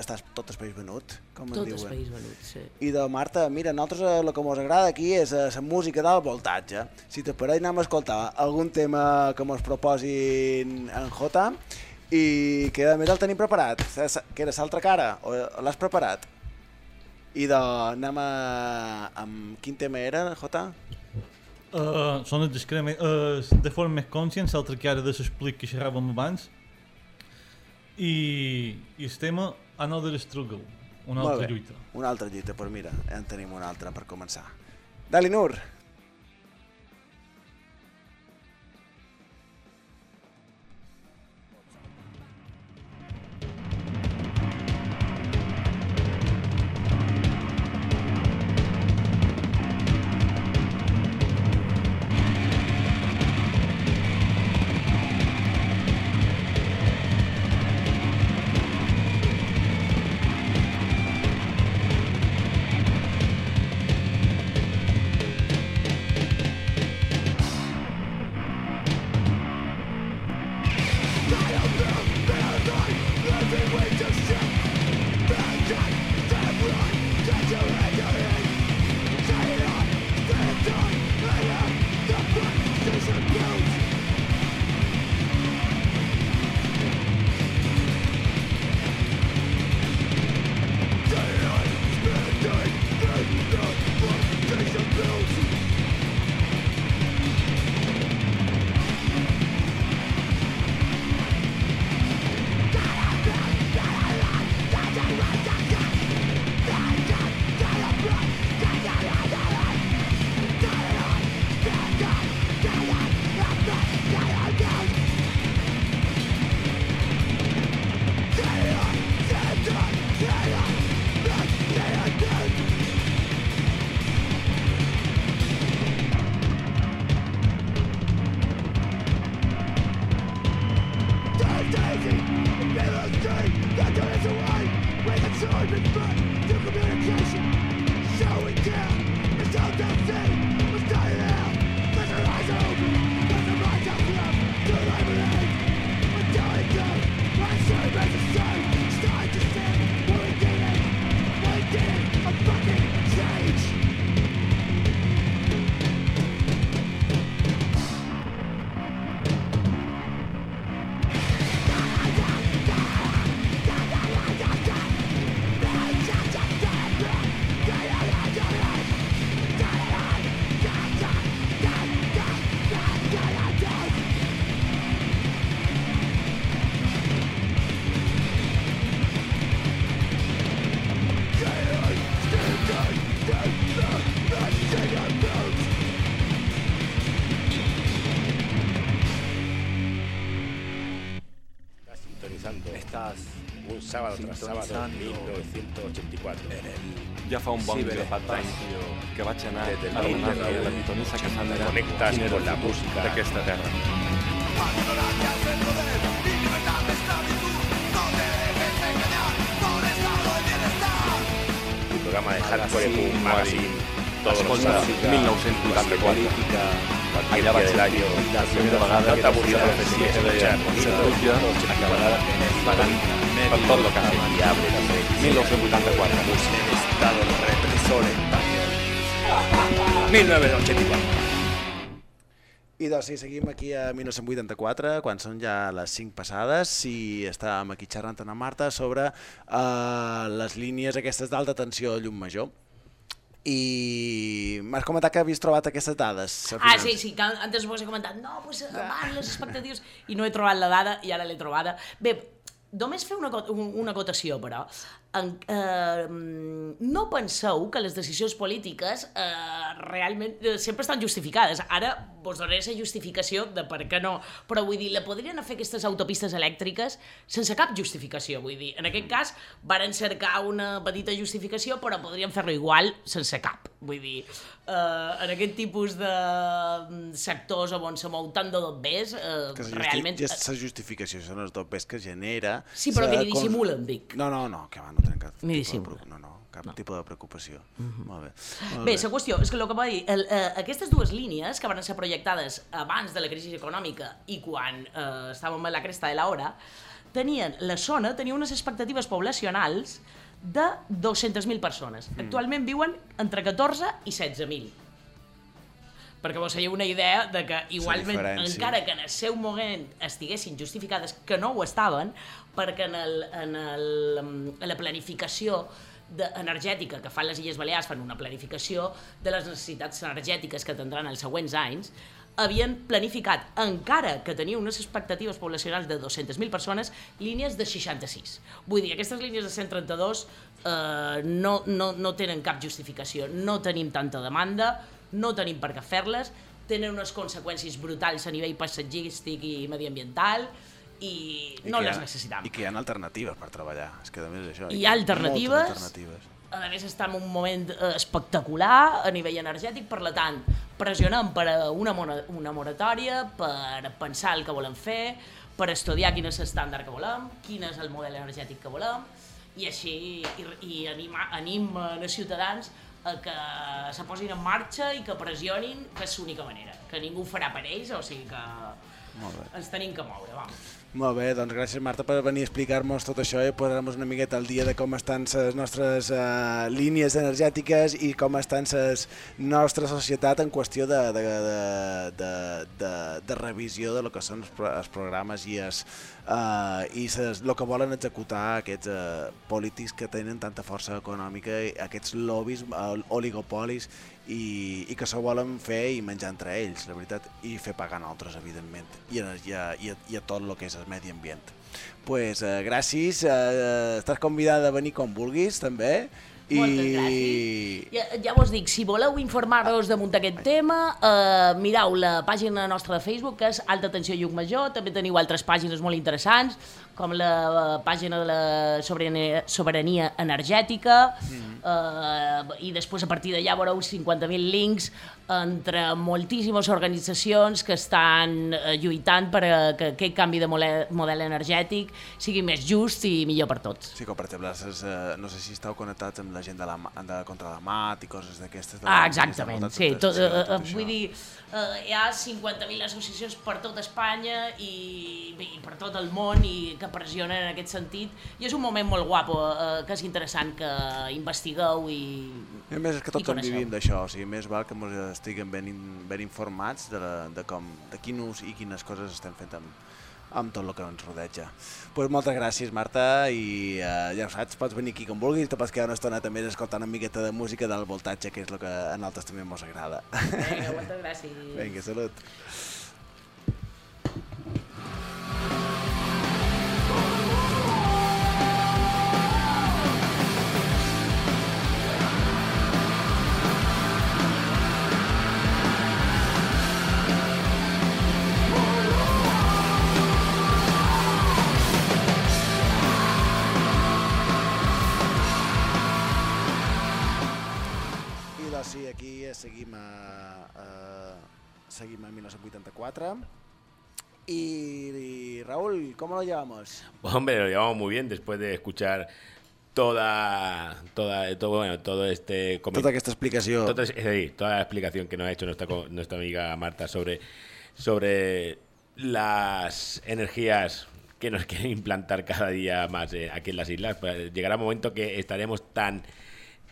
està tot el país venut, com en Tot diuen. el país venut, sí. I de Marta, mira, nosaltres eh, el que ens agrada aquí és eh, la música d'alt voltatge. Si te pareix, anem a escoltar algun tema que ens proposin en Jota i que a més el tenim preparat. Que era l'altra cara, o l'has preparat? I de, anem a... Amb quin tema era, Jota? Uh, són els excrements, uh, de forma més conscient, l'altre que ara de l'explic que xerràvem abans. I, i el tema Another Struggle, una Molt altra bé. lluita. Una altra lluita, però mira, ja en tenim una altra per començar. Dali, sábado tras sábado sintonizando 1984. en el Ja fa un bon grapat ciberespacio d'anys que vaig anar Des del a demanar-li a internet la pitonissa que s'ha conectas con la música. d'aquesta terra. un programa de hardcore punk magazine todos los Escolta, sábados. 1984. política cualquier Allà día vaig del año. la primera vegada no t'avorrirà que profecia que escuchar deia, bonito Saragossa acabarà pagant per tot el que ha fet. variable la fe 1984. música en estado represor español 1984 I doncs sí, seguim aquí a 1984, quan són ja les 5 passades, i estàvem aquí xerrant amb la Marta sobre uh, les línies aquestes d'alta tensió a llum major. I m'has comentat que havies trobat aquestes dades. Ah, sí, sí, que antes vos he comentat, no, pues van les expectatives, i no he trobat la dada, i ara l'he trobada. Bé, només fer una, una acotació, però. En, eh, no penseu que les decisions polítiques eh, realment eh, sempre estan justificades. Ara vos donaré la justificació de per què no, però vull dir, la podrien fer aquestes autopistes elèctriques sense cap justificació, vull dir. En aquest cas, varen cercar una petita justificació, però podrien fer-lo igual sense cap. Vull dir, eh, en aquest tipus de mm, sectors on se mou tant de dobbers, eh, que la justi realment... ja la justificació són els dobbers que genera... Sí, però que ni dissimulen, dic. No, no, no, que va, no tenen cap, Ni tipus de no, no, cap no. tipus de preocupació. Molt bé. Molt Bé, la qüestió és que el que va dir, el, eh, aquestes dues línies que van ser projectades abans de la crisi econòmica i quan eh, estàvem a la cresta de l'hora, tenien, la zona tenia unes expectatives poblacionals de 200.000 persones. Mm. Actualment viuen entre 14 i 16.000. Perquè vos fèieu una idea de que igualment, encara que en el seu moment estiguessin justificades, que no ho estaven, perquè en, el, en, el, en la planificació de, energètica que fan les Illes Balears, fan una planificació de les necessitats energètiques que tindran els següents anys, havien planificat, encara que tenia unes expectatives poblacionals de 200.000 persones, línies de 66. Vull dir, aquestes línies de 132 eh, no, no, no tenen cap justificació. No tenim tanta demanda, no tenim per què fer-les, tenen unes conseqüències brutals a nivell paisatgístic i mediambiental i, no hi les ha- necessitam. I que hi ha alternatives per treballar. És que a més és això. Hi ha alternatives. alternatives. A més, està en un moment eh, espectacular a nivell energètic, per la tant, pressionem per a una, mona, una moratòria, per pensar el que volem fer, per estudiar quin és l'estàndard que volem, quin és el model energètic que volem, i així i, i anima, anima els ciutadans a que se posin en marxa i que pressionin, que és l'única manera, que ningú farà per ells, o sigui que ens tenim que moure, vamos. Molt bé, doncs gràcies Marta per venir a explicar-nos tot això i posar-nos una miqueta al dia de com estan les nostres uh, línies energètiques i com estan les nostra societat en qüestió de, de, de, de, de, de revisió de lo que són els, els programes i es, uh, i ses, lo que volen executar aquests uh, polítics que tenen tanta força econòmica, aquests lobbies, uh, oligopolis i, i que s'ho volen fer i menjar entre ells, la veritat, i fer pagar a altres, evidentment, i a, i a, i a, i tot el que és el medi ambient. pues, eh, gràcies, eh, estàs convidada a venir com vulguis, també, Moltes gràcies. Ja, ja vos dic, si voleu informar-vos damunt d'aquest tema, eh, mireu la pàgina nostra de Facebook, que és Alta Tensió Lluc Major, també teniu altres pàgines molt interessants, com la eh, pàgina de la soberania, sobirania energètica, eh, i després a partir d'allà veureu 50.000 links entre moltíssimes organitzacions que estan eh, lluitant per a que aquest canvi de model, model energètic sigui més just i millor per tots. Sí, com per exemple, eh, no sé si esteu connectats amb la gent de la, de, contra la MAT i coses d'aquestes. Ah, exactament, sí. Tot, sí, eh, tot eh, això. vull dir, eh, hi ha 50.000 associacions per tot Espanya i, i per tot el món i que pressionen en aquest sentit. I és un moment molt guapo, eh, que és interessant que investigueu i... I a més és que tots en vivim d'això, o sigui, més val que ens estiguem ben, in, ben informats de, la, de, com, de quin ús i quines coses estem fent amb, amb tot el que ens rodeja. pues moltes gràcies, Marta, i eh, ja ho saps, pots venir aquí com vulguis, te pots quedar una estona també escoltant una miqueta de música del voltatge, que és el que a nosaltres també ens agrada. Vinga, moltes gràcies. Vinga, salut. Seguim a 1984. Y, y Raúl, ¿cómo lo llevamos? Pues, hombre, lo llevamos muy bien después de escuchar toda, toda, todo, bueno, todo este comen- Tota aquesta explicació. Tota, es decir, toda la explicación que nos ha hecho nuestra, nuestra amiga Marta sobre, sobre las energías que nos quieren implantar cada día más eh, aquí en las islas. Pues llegará un momento que estaremos tan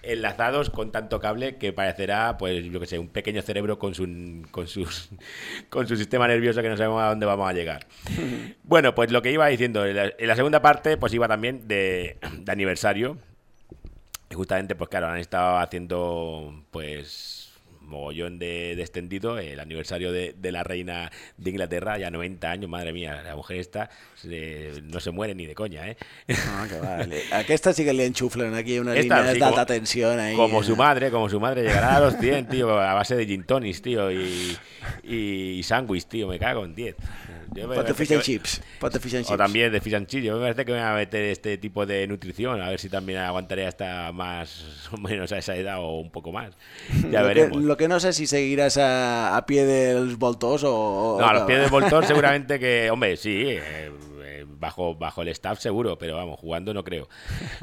enlazados con tanto cable que parecerá, pues yo que sé, un pequeño cerebro con su, con sus, con su sistema nervioso que no sabemos a dónde vamos a llegar. Bueno, pues lo que iba diciendo, en la, en la segunda parte, pues iba también de, de aniversario. Y justamente, pues claro, han estado haciendo, pues, mogollón de, de extendido, el aniversario de, de la reina de Inglaterra, ya 90 años, madre mía, la mujer esta no se muere ni de coña, ¿eh? Ah, que vale. Aquesta sí que li enxuflen aquí una Esta, línia sí, d'alta como- tensió. Ahí, Como su eh. madre, como su madre, llegará a los 100, tío, a base de gin tonics, tío, y, y, sándwich, tío, me cago en 10. Yo me Pot de parece fish and que- chips. Pot de fish and O chips. también de fish and chips. Yo me parece que me voy a meter este tipo de nutrición, a ver si también aguantaré hasta más o menos a esa edad o un poco más. Ya lo, que, veremos. lo que no sé si seguirás a, a pie dels voltors o... o No, a los no. pies del voltor seguramente que, hombre, sí, eh, bajo, bajo el staff seguro, pero vamos, jugando no creo.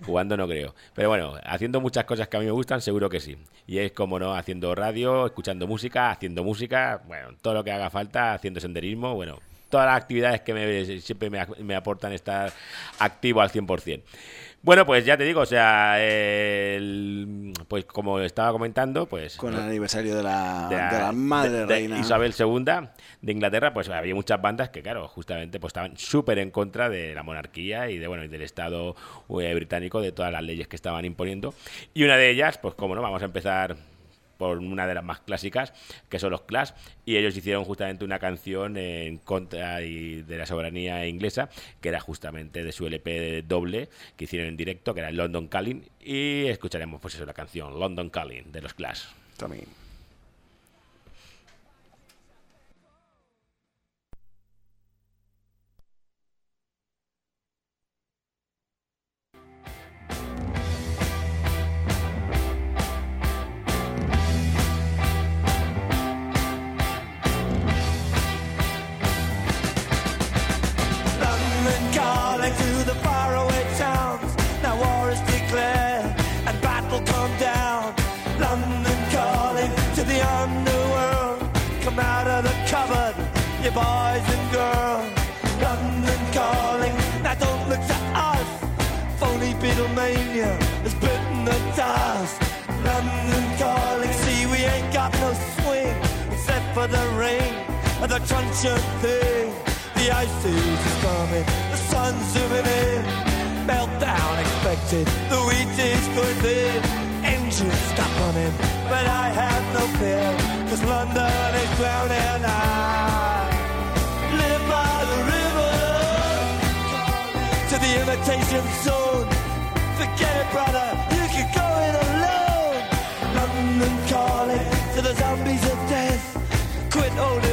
Jugando no creo. Pero bueno, haciendo muchas cosas que a mí me gustan, seguro que sí. Y es como no, haciendo radio, escuchando música, haciendo música, bueno, todo lo que haga falta, haciendo senderismo, bueno, todas las actividades que me, siempre me, me aportan estar activo al 100%. Bueno, pues ya te digo, o sea, el- pues como estaba comentando, pues... Con el aniversario de la, de de la, la madre de- reina. Isabel II de Inglaterra, pues había muchas bandas que, claro, justamente pues estaban súper en contra de la monarquía y de bueno y del Estado eh, británico, de todas las leyes que estaban imponiendo. Y una de ellas, pues como no, vamos a empezar por una de las más clásicas, que son los Clash, y ellos hicieron justamente una canción en contra de la soberanía inglesa, que era justamente de su LP doble que hicieron en directo, que era London Calling, y escucharemos pues eso, la canción London Calling de los Clash. También. transient thing. The ice is coming, the sun's zooming in. Meltdown expected, the wheat is going in. Engines stop running, but I have no fear. Cause London is drowning, I live by the river. To the imitation zone. Forget it, brother, you can go it alone. London calling to the zombies of death. Quit holding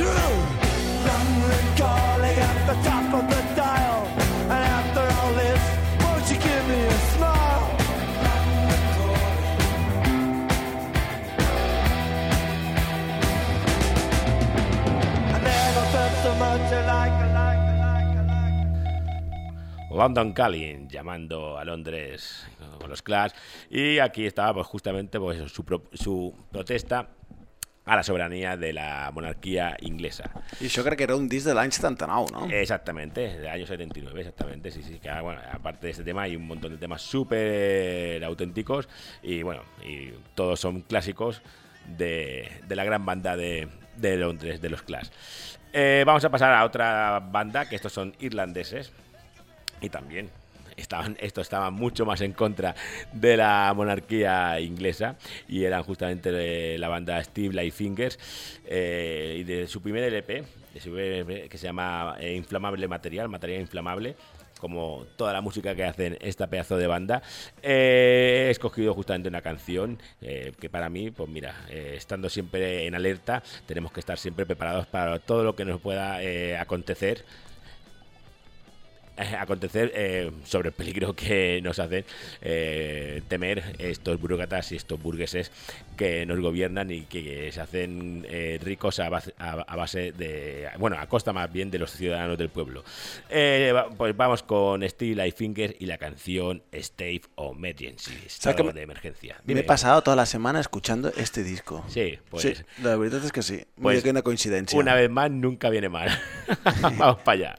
true. London calling at the top of the dial. And after all this, won't you give me a smile? I never felt so much alike. London Calling llamando a Londres con los Clash y aquí estaba pues justamente pues, su, pro- su protesta a la soberanía de la monarquía inglesa. I això crec que era un disc de l'any 79, no? Exactamente, del año 79, exactamente, sí, sí, que ah, bueno, aparte de este tema hay un montón de temas súper auténticos y bueno, y todos son clásicos de, de la gran banda de, de Londres, de los Clash. Eh, vamos a pasar a otra banda, que estos son irlandeses, y también estaban, estos estaban mucho más en contra de la monarquía inglesa y eran justamente de la banda Steve Lightfingers eh, y de su primer LP, que se llama eh, Inflamable Material, Material Inflamable como toda la música que hacen esta pedazo de banda, eh, he escogido justamente una canción eh, que para mí, pues mira, eh, estando siempre en alerta, tenemos que estar siempre preparados para todo lo que nos pueda eh, acontecer eh, acontecer eh, sobre el peligro que nos hacen eh, temer estos burócratas y estos burgueses que nos gobiernan y que se hacen eh, ricos a base, a, a base de, bueno, a costa más bien de los ciudadanos del pueblo. Eh, pues vamos con Steve Lightfinger y la canción State of Emergency, estado me- de emergencia. Me Dime. he pasado toda la semana escuchando este disco. Sí, pues- Sí, la verdad es que sí. Pues, que una coincidencia. Una vez más, nunca viene mal. vamos para allá.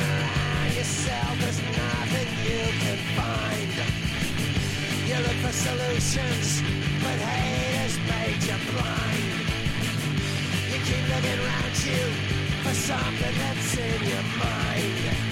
but hate has made you blind. You keep looking around you for something that's in your mind.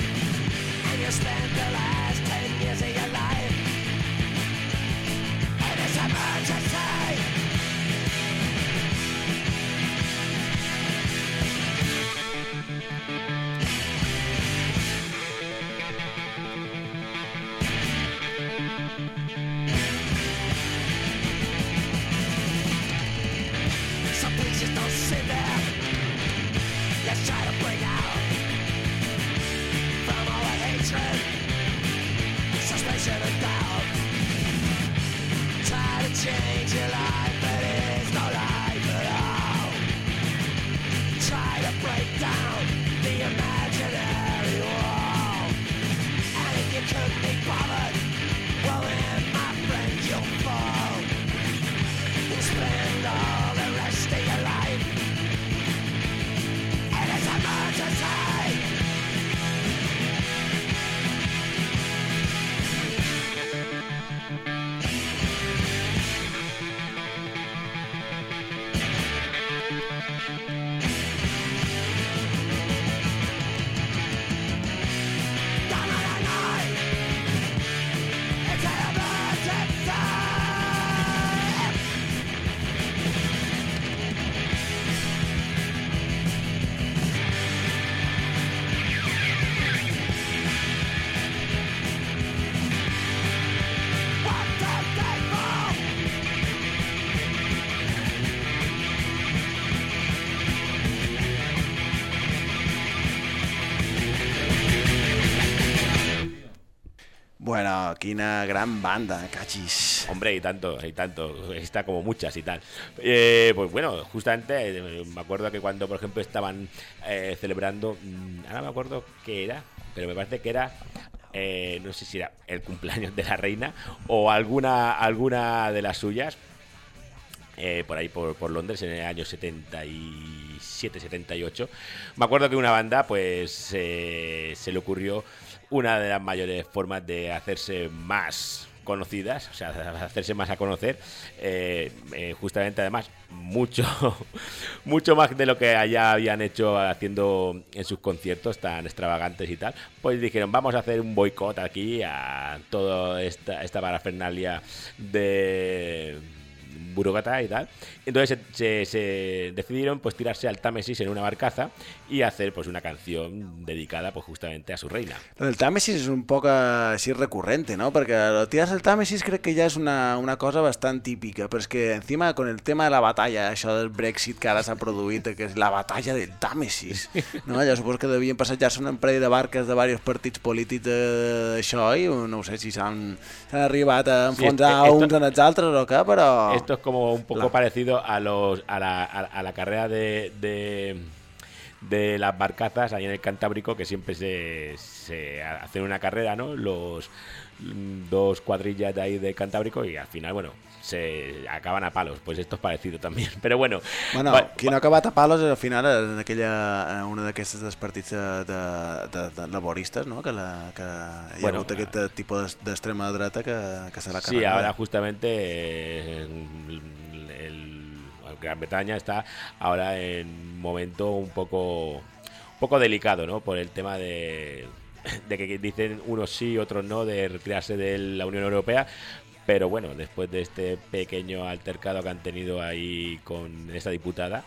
Gran banda, cachis. Hombre, y tanto, y tanto, está como muchas y tal. Eh, pues bueno, justamente eh, me acuerdo que cuando, por ejemplo, estaban eh, celebrando, mm, ahora me acuerdo qué era, pero me parece que era, eh, no sé si era el cumpleaños de la reina o alguna, alguna de las suyas, eh, por ahí por, por Londres en el año 77, 78. Me acuerdo que una banda pues eh, se le ocurrió una de las mayores formas de hacerse más conocidas, o sea, hacerse más a conocer, eh, eh, justamente además mucho, mucho más de lo que allá habían hecho haciendo en sus conciertos tan extravagantes y tal, pues dijeron vamos a hacer un boicot aquí a toda esta, esta parafernalia de burócrata y tal. Entonces se, se- se decidieron pues tirarse al Támesis en una barcaza y hacer pues una canción dedicada pues justamente a su reina. Lo del Tàmesis és un poc eh, així recurrente, ¿no? Perquè el tirar el Tàmesis crec que ja és una, una cosa bastant típica, però és que encima con el tema de la batalla, això del Brexit que ara s'ha produït, que és la batalla del Tàmesis, no? Jo suposo que devien passejar-se un parell de barques de diversos partits polítics d'això i no sé si s'han arribat a Sí, enfonsar esto- uns en els altres o què, però... Esto es como un poco La- parecido a los a la, a, a la carrera de, de, de las barcazas ahí en el Cantábrico, que siempre se, se hacen una carrera, ¿no? Los mm, dos cuadrillas de ahí de Cantábrico y al final, bueno, se acaban a palos. Pues esto es parecido también. Pero bueno, Bueno, va- qui no ha acabat a palos al final en aquella, en una d'aquestes dels partits de, de, de, laboristes, no? Que, la, que hi ha Bueno, hagut aquest eh, tipus d'extrema dreta que, que se l'ha Sí, carregat. ahora justamente eh, el, el- Gran Bretaña está ahora en un momento un poco, un poco delicado, ¿no? Por el tema de, de que dicen unos sí, otros no, de retirarse de la Unión Europea. Pero bueno, después de este pequeño altercado que han tenido ahí con esta diputada,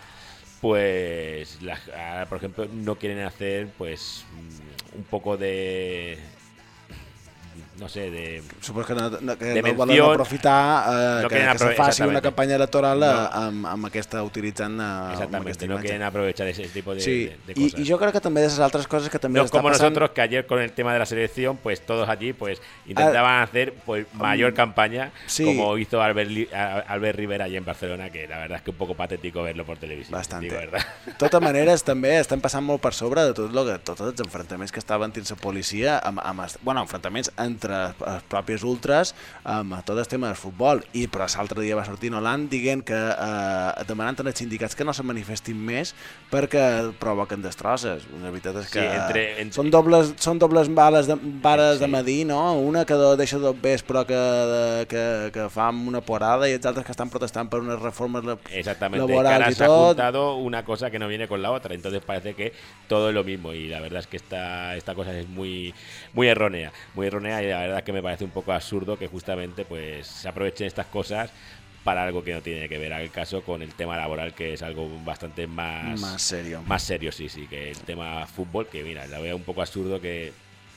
pues, ahora, por ejemplo, no quieren hacer, pues, mm, un poco de, no sé, de Suposo que no, no, que de no volen aprofitar eh, no que, que se faci una campanya electoral No. eh, amb, amb aquesta utilitzant eh, amb aquesta no imatge. quieren aprovechar ese tipo de, Sí, de- de cosas. i jo crec que també de les altres coses que també No como nosotros que ayer con el tema de la selección, pues todos allí pues intentaban hacer pues mayor campaña sí. como hizo Albert, Albert Rivera allí en Barcelona, que la verdad es que un poco patético verlo por televisión. Bastante. digo, ¿verdad? De totes maneres, també estan passant molt per sobre de tot lo que, tots els enfrontaments que estaven dins la policia, amb, amb, bueno, enfrontaments entre els propis ultras, amb tot el tema del futbol. I però l'altre dia va sortir Nolan dient que eh, demanant als sindicats que no se manifestin més perquè provoquen destrosses. La veritat és Sí, que entre- entre- són dobles, són dobles bales de, vares Sí. de medir, no? Una que deixa dos bes però que, que, que fa una porada i els altres que estan protestant per unes reformes Exactamente, laborals ha tot. juntado una cosa que no viene con la otra, entonces parece que todo es lo mismo y la verdad es que esta, esta cosa es muy, muy errónea, muy errónea y la verdad es que me parece un poco absurdo que justamente pues se aprovechen estas cosas para algo que no tiene que ver al caso con el tema laboral que es algo bastante más Más serio. más serio sí sí que el tema fútbol que mira la veo un poco absurdo que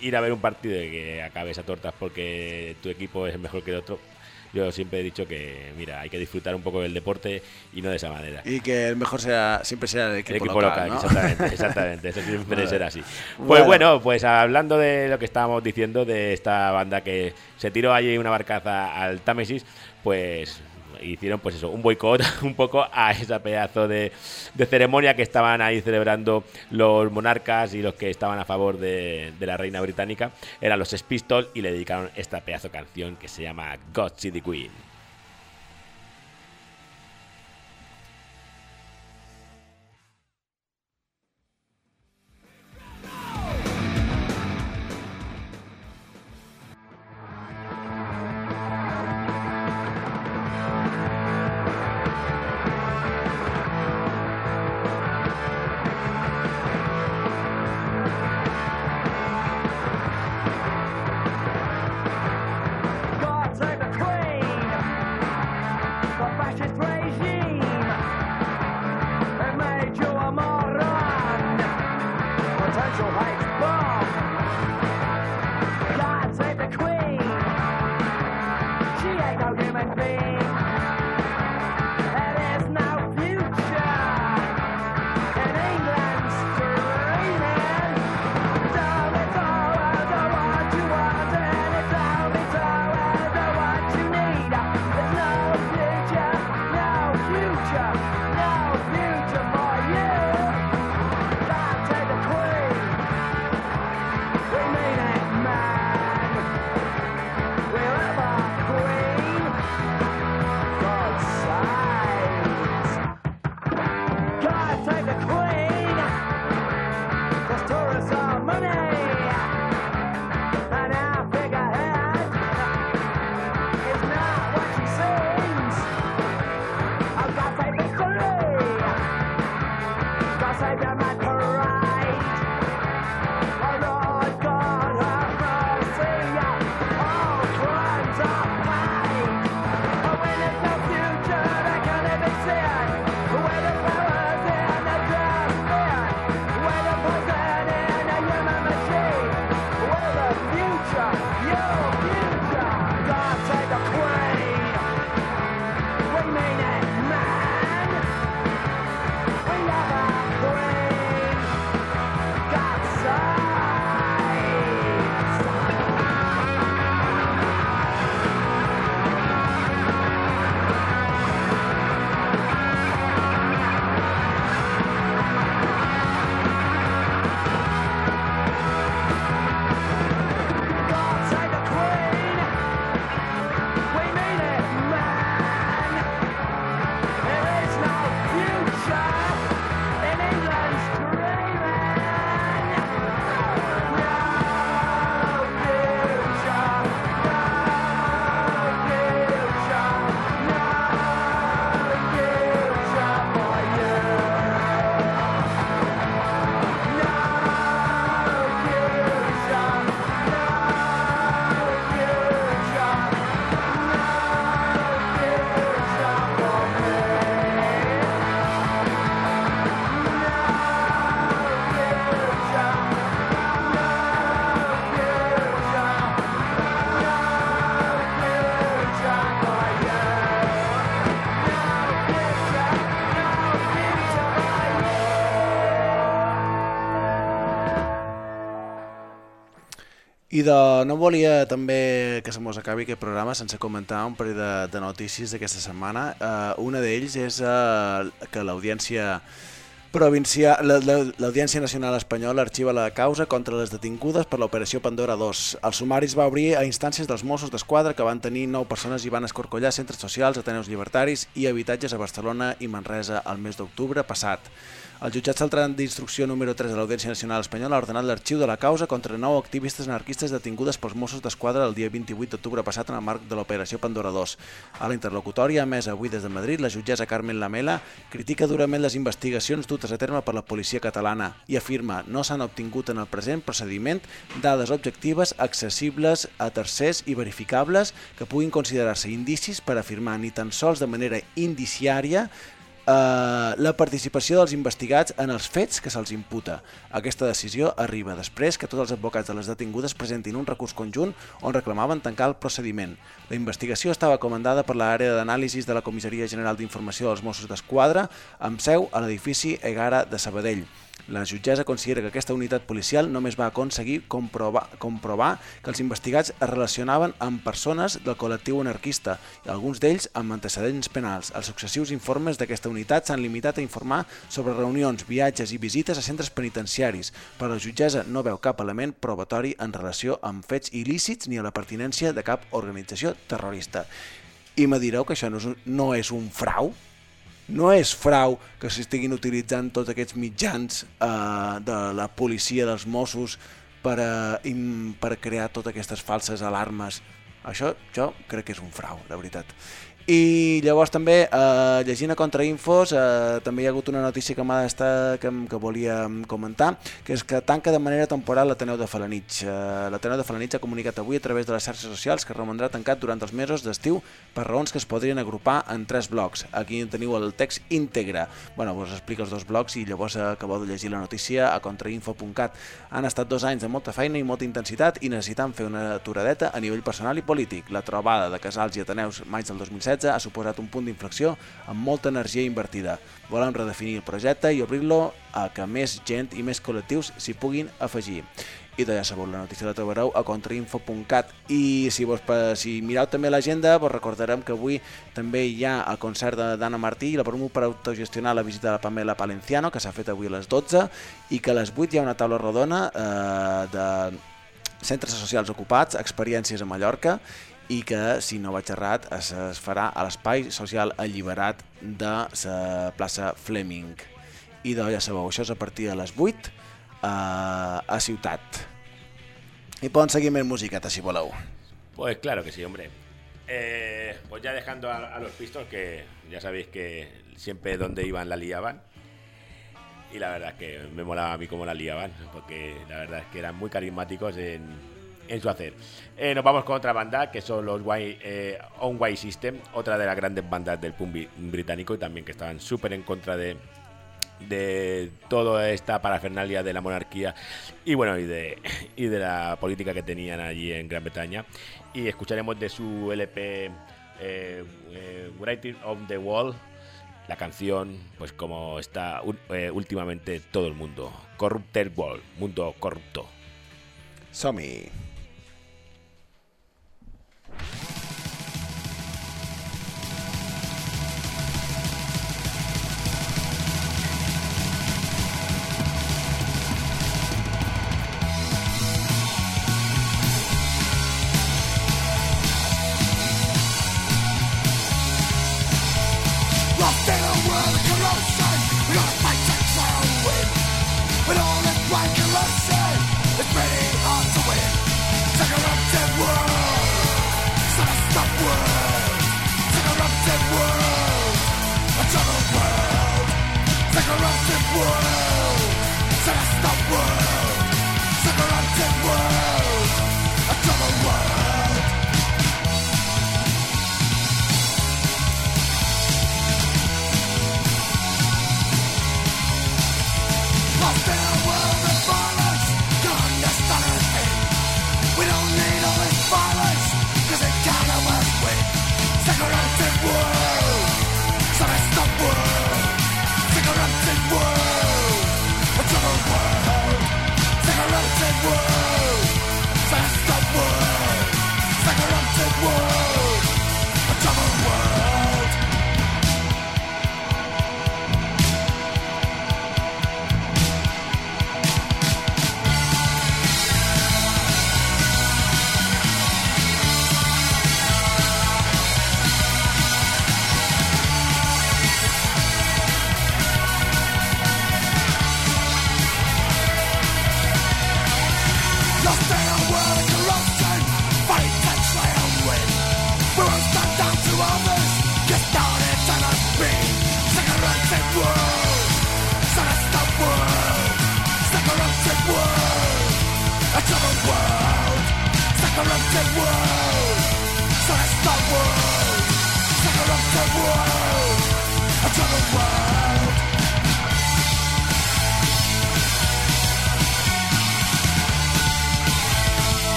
ir a ver un partido y que acabes a tortas porque tu equipo es mejor que el otro yo siempre he dicho que mira hay que disfrutar un poco del deporte y no de esa manera Y que el mejor sea siempre sea el el equipo, equipo local, local, ¿no? exactamente, exactamente, eso siempre Vale. será así. Pues Bueno. bueno. pues hablando de lo que estábamos diciendo de esta banda que se tiró allí una barcaza al Támesis, pues hicieron pues eso, un boicot un poco a esa pedazo de, ceremonia que estaban ahí celebrando los monarcas y los que estaban a favor de, de la reina británica, eran los Sex Pistols y le dedicaron esta pedazo canción que se llama God the Queen! I de, no volia també que se mos acabi aquest programa sense comentar un parell de, de notícies d'aquesta setmana. Uh, una d'ells és uh, que l'audiència provincial, la- la- l'Audiència Nacional Espanyola arxiva la causa contra les detingudes per l'operació Pandora 2. El sumari es va obrir a instàncies dels Mossos d'Esquadra que van tenir nou persones i van escorcollar centres socials, ateneus llibertaris i habitatges a Barcelona i Manresa el mes d'octubre passat. El jutjat central d'instrucció número 3 de l'Audiència Nacional Espanyola ha ordenat l'arxiu de la causa contra nou activistes anarquistes detingudes pels Mossos d'Esquadra el dia 28 d'octubre passat en el marc de l'operació Pandora 2. A la interlocutòria emesa avui des de Madrid, la jutgessa Carmen Lamela critica durament les investigacions dutes a terme per la policia catalana i afirma no s'han obtingut en el present procediment dades objectives, accessibles a tercers i verificables que puguin considerar-se indicis per afirmar ni tan sols de manera indiciària eh, la participació dels investigats en els fets que se'ls imputa. Aquesta decisió arriba després que tots els advocats de les detingudes presentin un recurs conjunt on reclamaven tancar el procediment. La investigació estava comandada per l'àrea d'anàlisis de la Comissaria General d'Informació dels Mossos d'Esquadra amb seu a l'edifici Egara de Sabadell. La jutgessa considera que aquesta unitat policial només va aconseguir comprovar, comprovar que els investigats es relacionaven amb persones del col·lectiu anarquista, i alguns d'ells amb antecedents penals. Els successius informes d'aquesta unitat s'han limitat a informar sobre reunions, viatges i visites a centres penitenciaris, però la jutgessa no veu cap element probatori en relació amb fets il·lícits ni a la pertinència de cap organització terrorista. I me direu que això no és un, no és un frau? No és frau que s'estiguin utilitzant tots aquests mitjans eh, de la policia dels Mossos per, eh, per crear totes aquestes falses alarmes. Això jo crec que és un frau, la veritat. I llavors també, eh, llegint a Contrainfos, eh, també hi ha hagut una notícia que m'ha d'estar que, que volia comentar, que és que tanca de manera temporal l'Ateneu de Falanitx. Eh, L'Ateneu de Falanitx ha comunicat avui a través de les xarxes socials que romandrà tancat durant els mesos d'estiu per raons que es podrien agrupar en tres blocs. Aquí teniu el text íntegre. Bueno, us explico els dos blocs i llavors acabeu de llegir la notícia a contrainfo.cat. Han estat dos anys de molta feina i molta intensitat i necessitant fer una aturadeta a nivell personal i polític. La trobada de Casals i Ateneus maig del 2016 ha suposat un punt d'inflexió amb molta energia invertida. Volem redefinir el projecte i obrir-lo a que més gent i més col·lectius s'hi puguin afegir. I de ja sabeu, la notícia la trobareu a contrainfo.cat i si, vos, si mireu també l'agenda vos recordarem que avui també hi ha el concert de d'Anna Martí i la promo per autogestionar la visita de la Pamela Palenciano que s'ha fet avui a les 12 i que a les 8 hi ha una taula rodona eh, de centres socials ocupats, experiències a Mallorca i que, si no vaig errat, es, es farà a l'espai social alliberat de la plaça Fleming. I de, ja sabeu, això és a partir de les 8 a, a Ciutat. I poden seguir més musiqueta, si voleu. Pues claro que sí, hombre. Eh, pues ya dejando a, a los Pistols, que ya sabéis que siempre donde iban la liaban. Y la verdad es que me molaba a mí cómo la liaban, porque la verdad es que eran muy carismáticos en, en su hacer. Eh, nos vamos con otra banda, que son los White, eh, On White System, otra de las grandes bandas del punk británico y también que estaban súper en contra de, de toda esta parafernalia de la monarquía y bueno y de y de la política que tenían allí en Gran Bretaña y escucharemos de su LP eh, Writing on the Wall la canción pues como está últimamente todo el mundo Corrupted World mundo corrupto Som-hi! Yeah.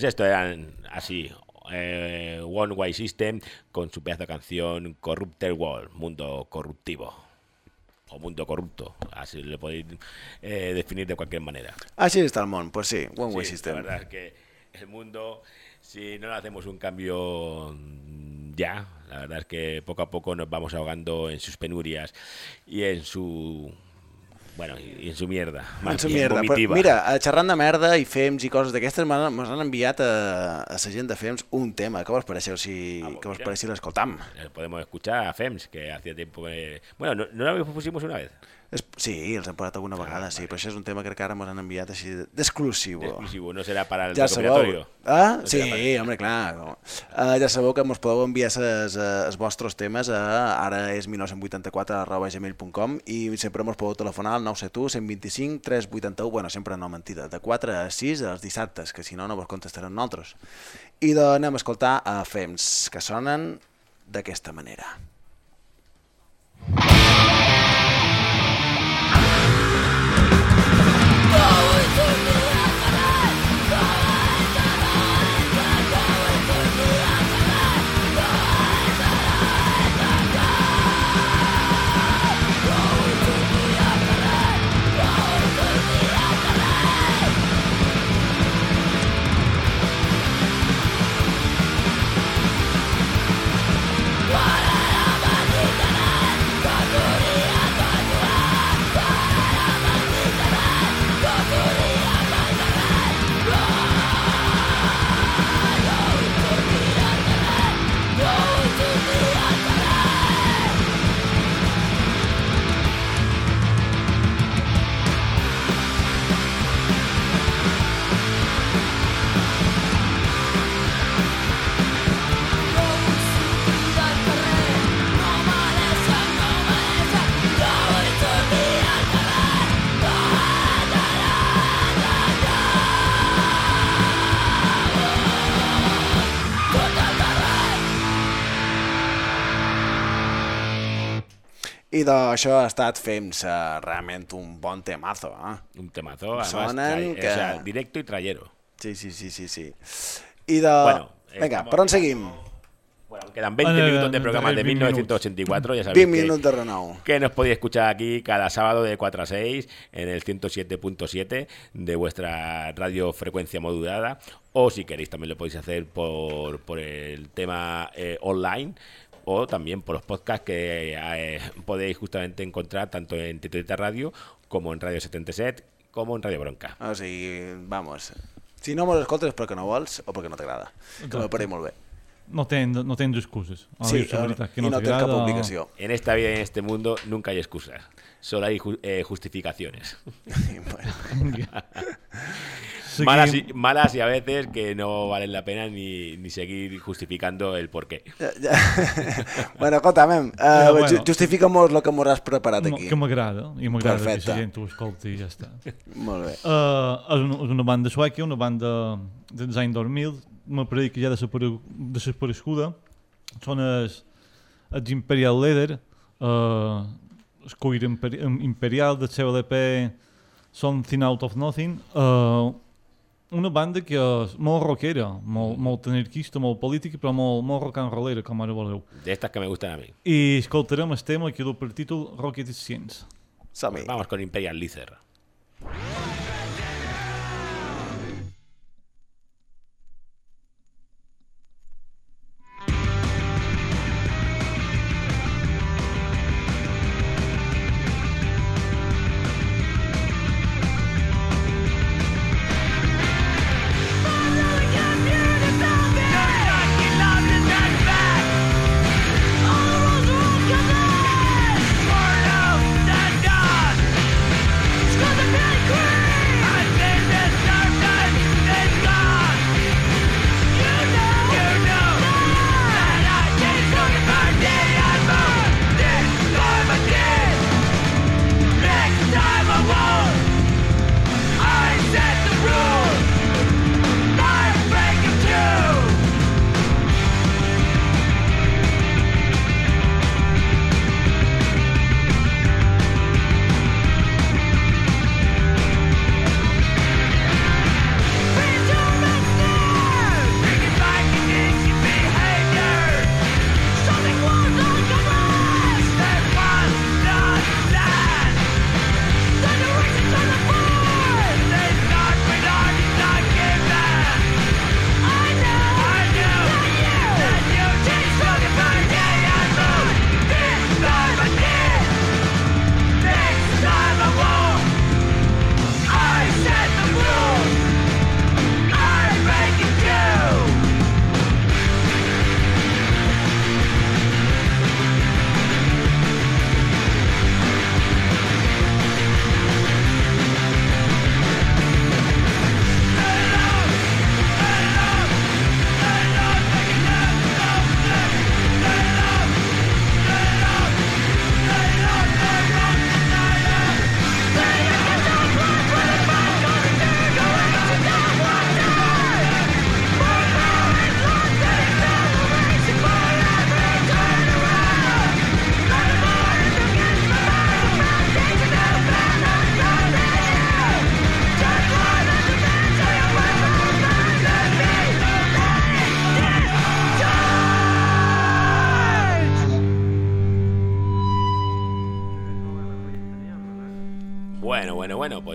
Pues esto eran así. eh, One Way System con su pedazo de canción Corrupted World, mundo corruptivo. O mundo corrupto, así le podéis eh, definir de cualquier manera. Així està el món, pues sí, One Way System. La verdad es que el mundo, si no le hacemos un cambio mm, ya, la verdad es que poco a poco nos vamos ahogando en sus penurias y en su. Bueno, y en su mierda. En su mierda. Però, mira, eh, xerrant de merda i fems i coses d'aquestes, mos han enviat a, a la gent de fems un tema. Què vos pareixeu si, Ah, què vos mira. pareix si l'escoltam? Eh, Podemos escuchar a FEMS, que hacía tiempo que. Bueno, ¿no, no la pusimos una vez? És, sí, els hem posat alguna vegada, sí, però això és un tema que ara mos han enviat així d'exclusiu. Exclusivo, no será para el Ja recopilatorio. Ah, No sí, serà per- home, clar. No. Uh, ja sabeu que mos podeu enviar uh, els vostres temes a ara és 1984 arroba gmail.com i sempre mos podeu telefonar al 971 125 381, bueno, sempre no mentida, de 4 a 6 els dissabtes, que si no, no vos contestarem nosaltres. I de, anem a escoltar a Fems, que sonen d'aquesta manera. always I d'això ha estat uh, realment un bon temazo, eh? Un temazo, además, Sonen que- o sea, directo y trayero. Sí, sí, sí, sí, sí. I de... Bueno, eh, Vinga, per on seguim? Bueno, quedan 20 Eh, minutos de programa de 20 1984, ya sabéis 20 que, minuts de renou. que nos podéis escuchar aquí cada sábado de 4 a 6 en el 107.7 de vuestra radio frecuencia modulada o si queréis también lo podéis hacer por, por el tema eh, online o también por los podcasts que eh, podéis justamente encontrar tanto en Titulita Radio como en Radio 77 como en Radio Bronca. O sigui, vamos, si no mos escoltes és perquè no vols o perquè no t'agrada. Que me pareix molt bé. No tens, no tens excuses. Sí, veritat que i no no tens cap obligació. En esta vida y en este mundo nunca hay excusas, solo hay ju- eh, justificaciones. Bueno, Seguim. Malas y, malas y a veces que no valen la pena ni, ni seguir justificando el porqué. bueno, escolta'm, uh, Ja, bueno. justifica-nos el que m'ho has preparat aquí. que m'agrada, i m'agrada que la gent ho escolti i ja està. Molt bé. Uh, és, una, és una banda sueca, una banda dels anys 2000, una parella que ja desapare- desapareguda. Són els, els Imperial Leather, uh, el cuir imperi imperial del seu LP Something Out of Nothing. Uh, una banda que és molt rockera, molt, molt anarquista, molt política, però molt, molt rock and rollera, com ara voleu. De estas que me gustan a mí. I escoltarem el tema que du per títol Rocket Science. Som-hi. Vamos con Imperial Lizard. Score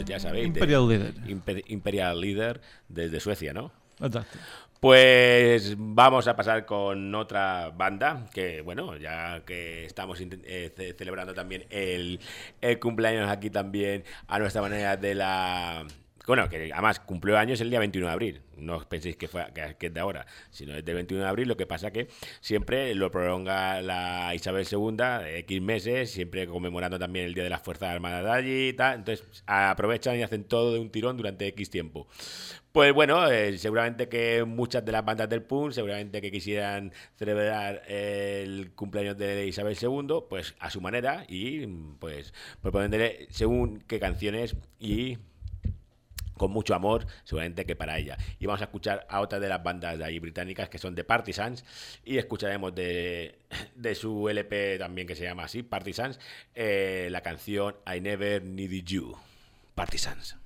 ya sabéis. de- Imperial Leader. Imper- Imperial Leader desde Suecia, ¿no? Exacte. Pues vamos a pasar con otra banda que, bueno, ya que estamos eh, ce- celebrando también el, el cumpleaños aquí también a nuestra manera de la... Bueno, que además cumplió años el día 21 de abril. No os penséis que, fue, que, es de ahora, sino es del 21 de abril. Lo que pasa que siempre lo prolonga la Isabel II, X meses, siempre conmemorando también el Día de las Fuerzas Armadas de allí y tal. Entonces aprovechan y hacen todo de un tirón durante X tiempo. Pues bueno, eh, seguramente que muchas de las bandas del punk, seguramente que quisieran celebrar el cumpleaños de Isabel II, pues a su manera y pues proponiéndole según qué canciones y con mucho amor, seguramente que para ella. Y vamos a escuchar a otra de las bandas de ahí británicas que son de Partisans y escucharemos de, de su LP también que se llama así, Partisans, eh, la canción I Never Needed You. Partisans.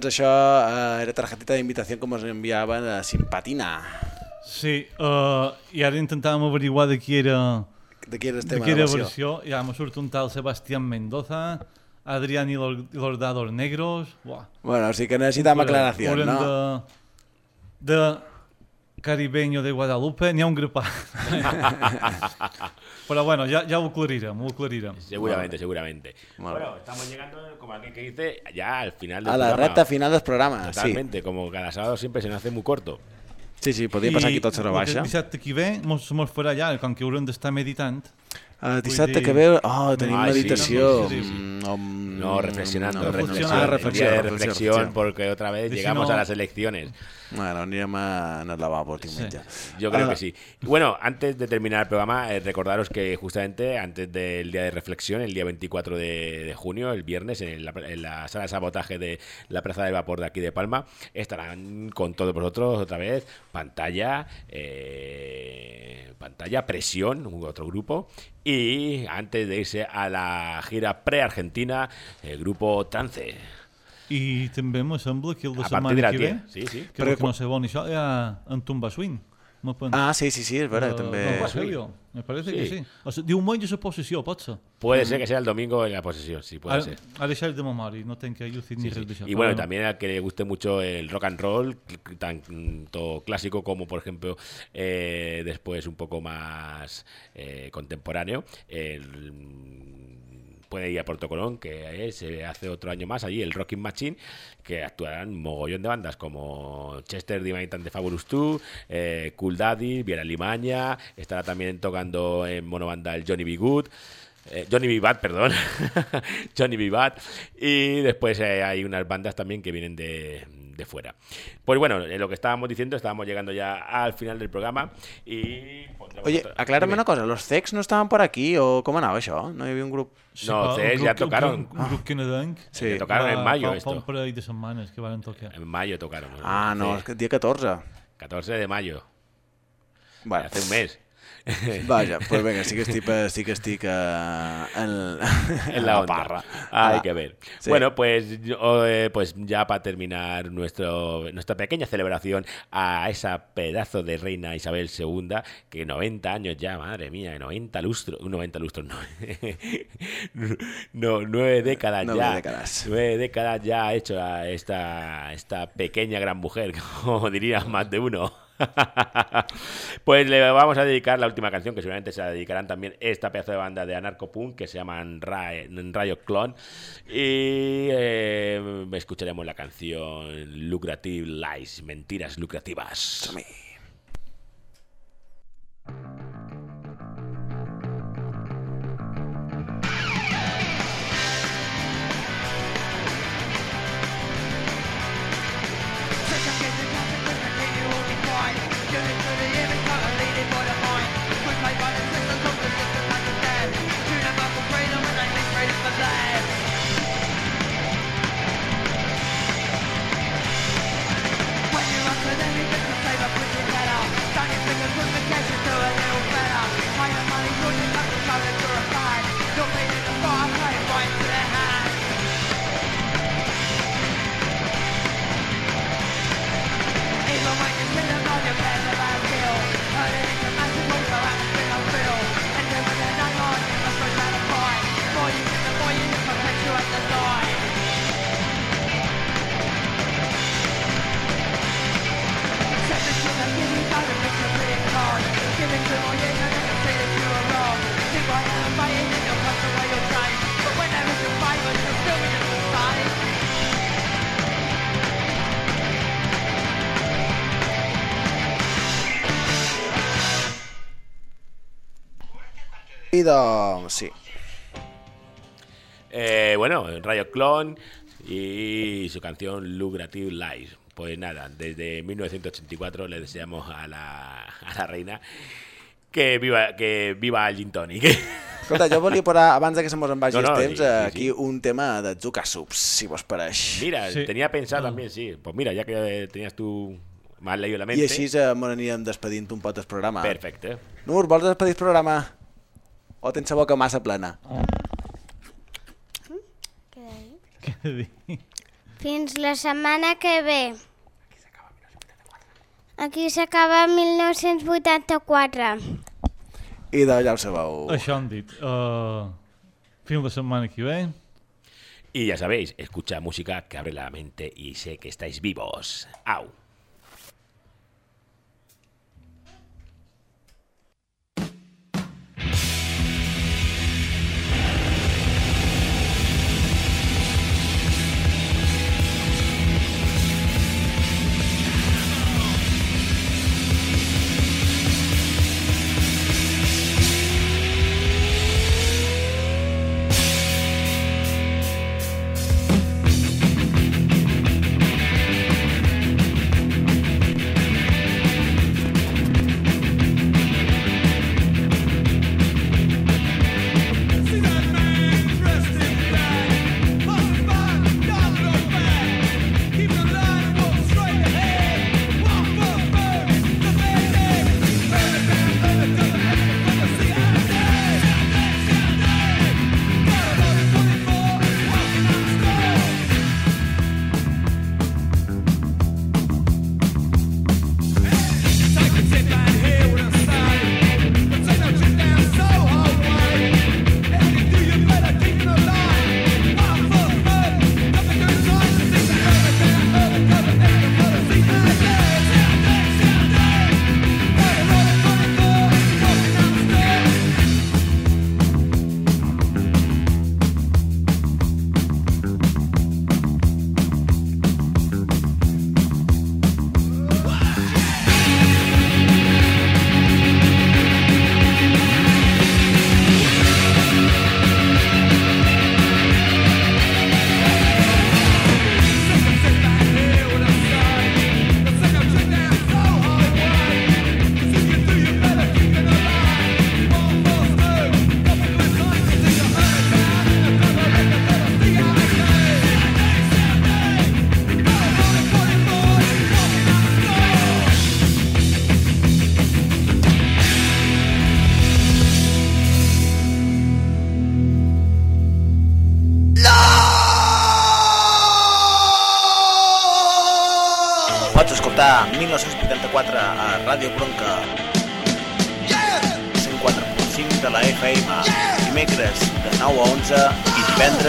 Doncs això eh, era tarjetita d'invitació que ens enviaven a Simpatina. Sí, uh, i ara intentàvem averiguar de qui era, De qui era de qui era versió. versió. Ja me surt un tal Sebastián Mendoza, Adrián y los, Dados Negros... Buah. Bueno, sigui que necessitam aclaració, no? De, de Caribeño de Guadalupe, n'hi ha un grapà. Però bueno, ja, ja ho aclarirem, ho aclarirem. Seguramente, seguramente. Vale. Bueno, estamos llegando, como aquel que dice, ya al final del A la programa. recta final del programa, sí. Totalmente, como cada sábado siempre se nos hace muy corto. Sí, sí, podria passar aquí tot a la baixa. dissabte que ve mos, mos farà ja, com que haurem d'estar meditant. El dissabte dir- que ve... Oh, tenim Ai, sí, meditació. sí, sí. Mm, om- No, reflexionando. No, reflexión, reflexió, día de reflexió, reflexión, reflexió. porque otra vez Y si llegamos no- a las elecciones. Bueno, anirem a, en el lavabo, Sí. Yo creo que sí. Bueno, antes de terminar el programa, eh, recordaros que justamente antes del día de reflexión, el día 24 de, de junio, el viernes, en la, en la sala de sabotaje de la Plaza del Vapor de aquí de Palma, estarán con todos vosotros otra vez pantalla, eh, pantalla, presión, otro grupo. Y antes de irse a la gira pre-argentina, el grupo Trance. I també me sembla que el de A setmana partir de la que ve, tia, sí, sí. que, que no sé on això, hi ha en Tumba Swing. Me pen... Ah, sí, sí, sí, és vera, Eh, també... Tumba Swing. Me parece que Sí. sí. O sigui, diumenge la possessió, pot ser. Puede ser que sea el domingo en la posesión, sí, puede Ara, ser. ara això és de memòria, no tenc que llucir ni res d'això. Y bueno, Però- también al que le guste mucho el rock and roll, tanto clásico como, por ejemplo, eh, después un poco más eh, contemporáneo, el- puede ir a Puerto Colón, que es, eh, hace otro año más allí, el Rocking Machine, que actuarán mogollón de bandas como Chester Divine and the Fabulous 2, eh, Cool Daddy, Viera Limaña, estará también tocando en monobanda el Johnny B. Good. Eh, Johnny B. Perdón. Johnny B. Y después eh, hay unas bandas también que vienen de, de fuera. Pues bueno, en lo que estábamos diciendo, estábamos llegando ya al final del programa y... Oye, otra- aclárame Dime. una cosa, ¿los Zex no estaven por aquí o com anava això? No hi havia un grup... No, ah, un ja tocaron. Un, un grup canadenc. Sí. Que tocaron en mayo esto. Fa un parell de setmanes que van tocar. En mayo tocaron. ¿no? Ah, no, Sí, que dia 14. 14 de mayo. Bueno, Hace un mes. Vaja, pues venga, sí que eh, sí que estic eh, en, en la, onda. parra. Hay Ah, que ver. sí. Bueno, pues, yo, eh, pues ya para terminar nuestro, nuestra pequeña celebración a esa pedazo de reina Isabel II, que 90 años ya, madre mía, 90 lustros, 90 lustros, no, no nueve décadas Nueve ya. décadas. Nueve décadas ya ha hecho a esta, esta pequeña gran mujer, como diría más de uno. pues le vamos a dedicar la última canción, que seguramente se la dedicarán también esta pedazo de banda de anarcopunk que se llaman Ra Rayo Clone. Y eh, escucharemos la canción Lucrative Lies, Mentiras Lucrativas. I doncs, sí. Eh, bueno, Rayo Clone y su canción Lucrative Lies. Pues nada, desde 1984 le deseamos a la, a la reina que viva, que viva el Gin Tonic. Escolta, jo volia posar, abans de que se mos en vagi No, no, el temps, sí, eh, sí, aquí sí. un tema de Zuka Subs, si vos pareix. Mira, Sí. tenía pensado Ah. también, sí. Pues mira, ya que tenías tú más leído la I mente. així eh, mos anirem despedint un pot el programa. Perfecto. Nur, vols despedir el programa? O tens la boca massa plena? Què he de dir? Què he de dir? Fins la setmana que ve. Aquí s'acaba 1984. I d'allà ho sabeu. Això han dit. Uh, fins la setmana que ve. Y ya sabéis, escucha música que abre la mente y sé que estáis vivos. ¡Au!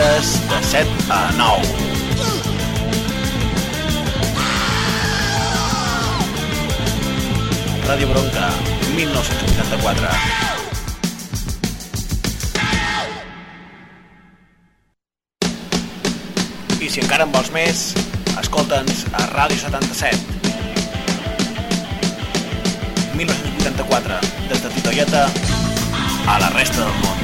Divendres de 7 a 9. Ràdio Bronca, 1984. I si encara en vols més, escolta'ns a Ràdio 77. 1984, des de Titoieta a la resta del món.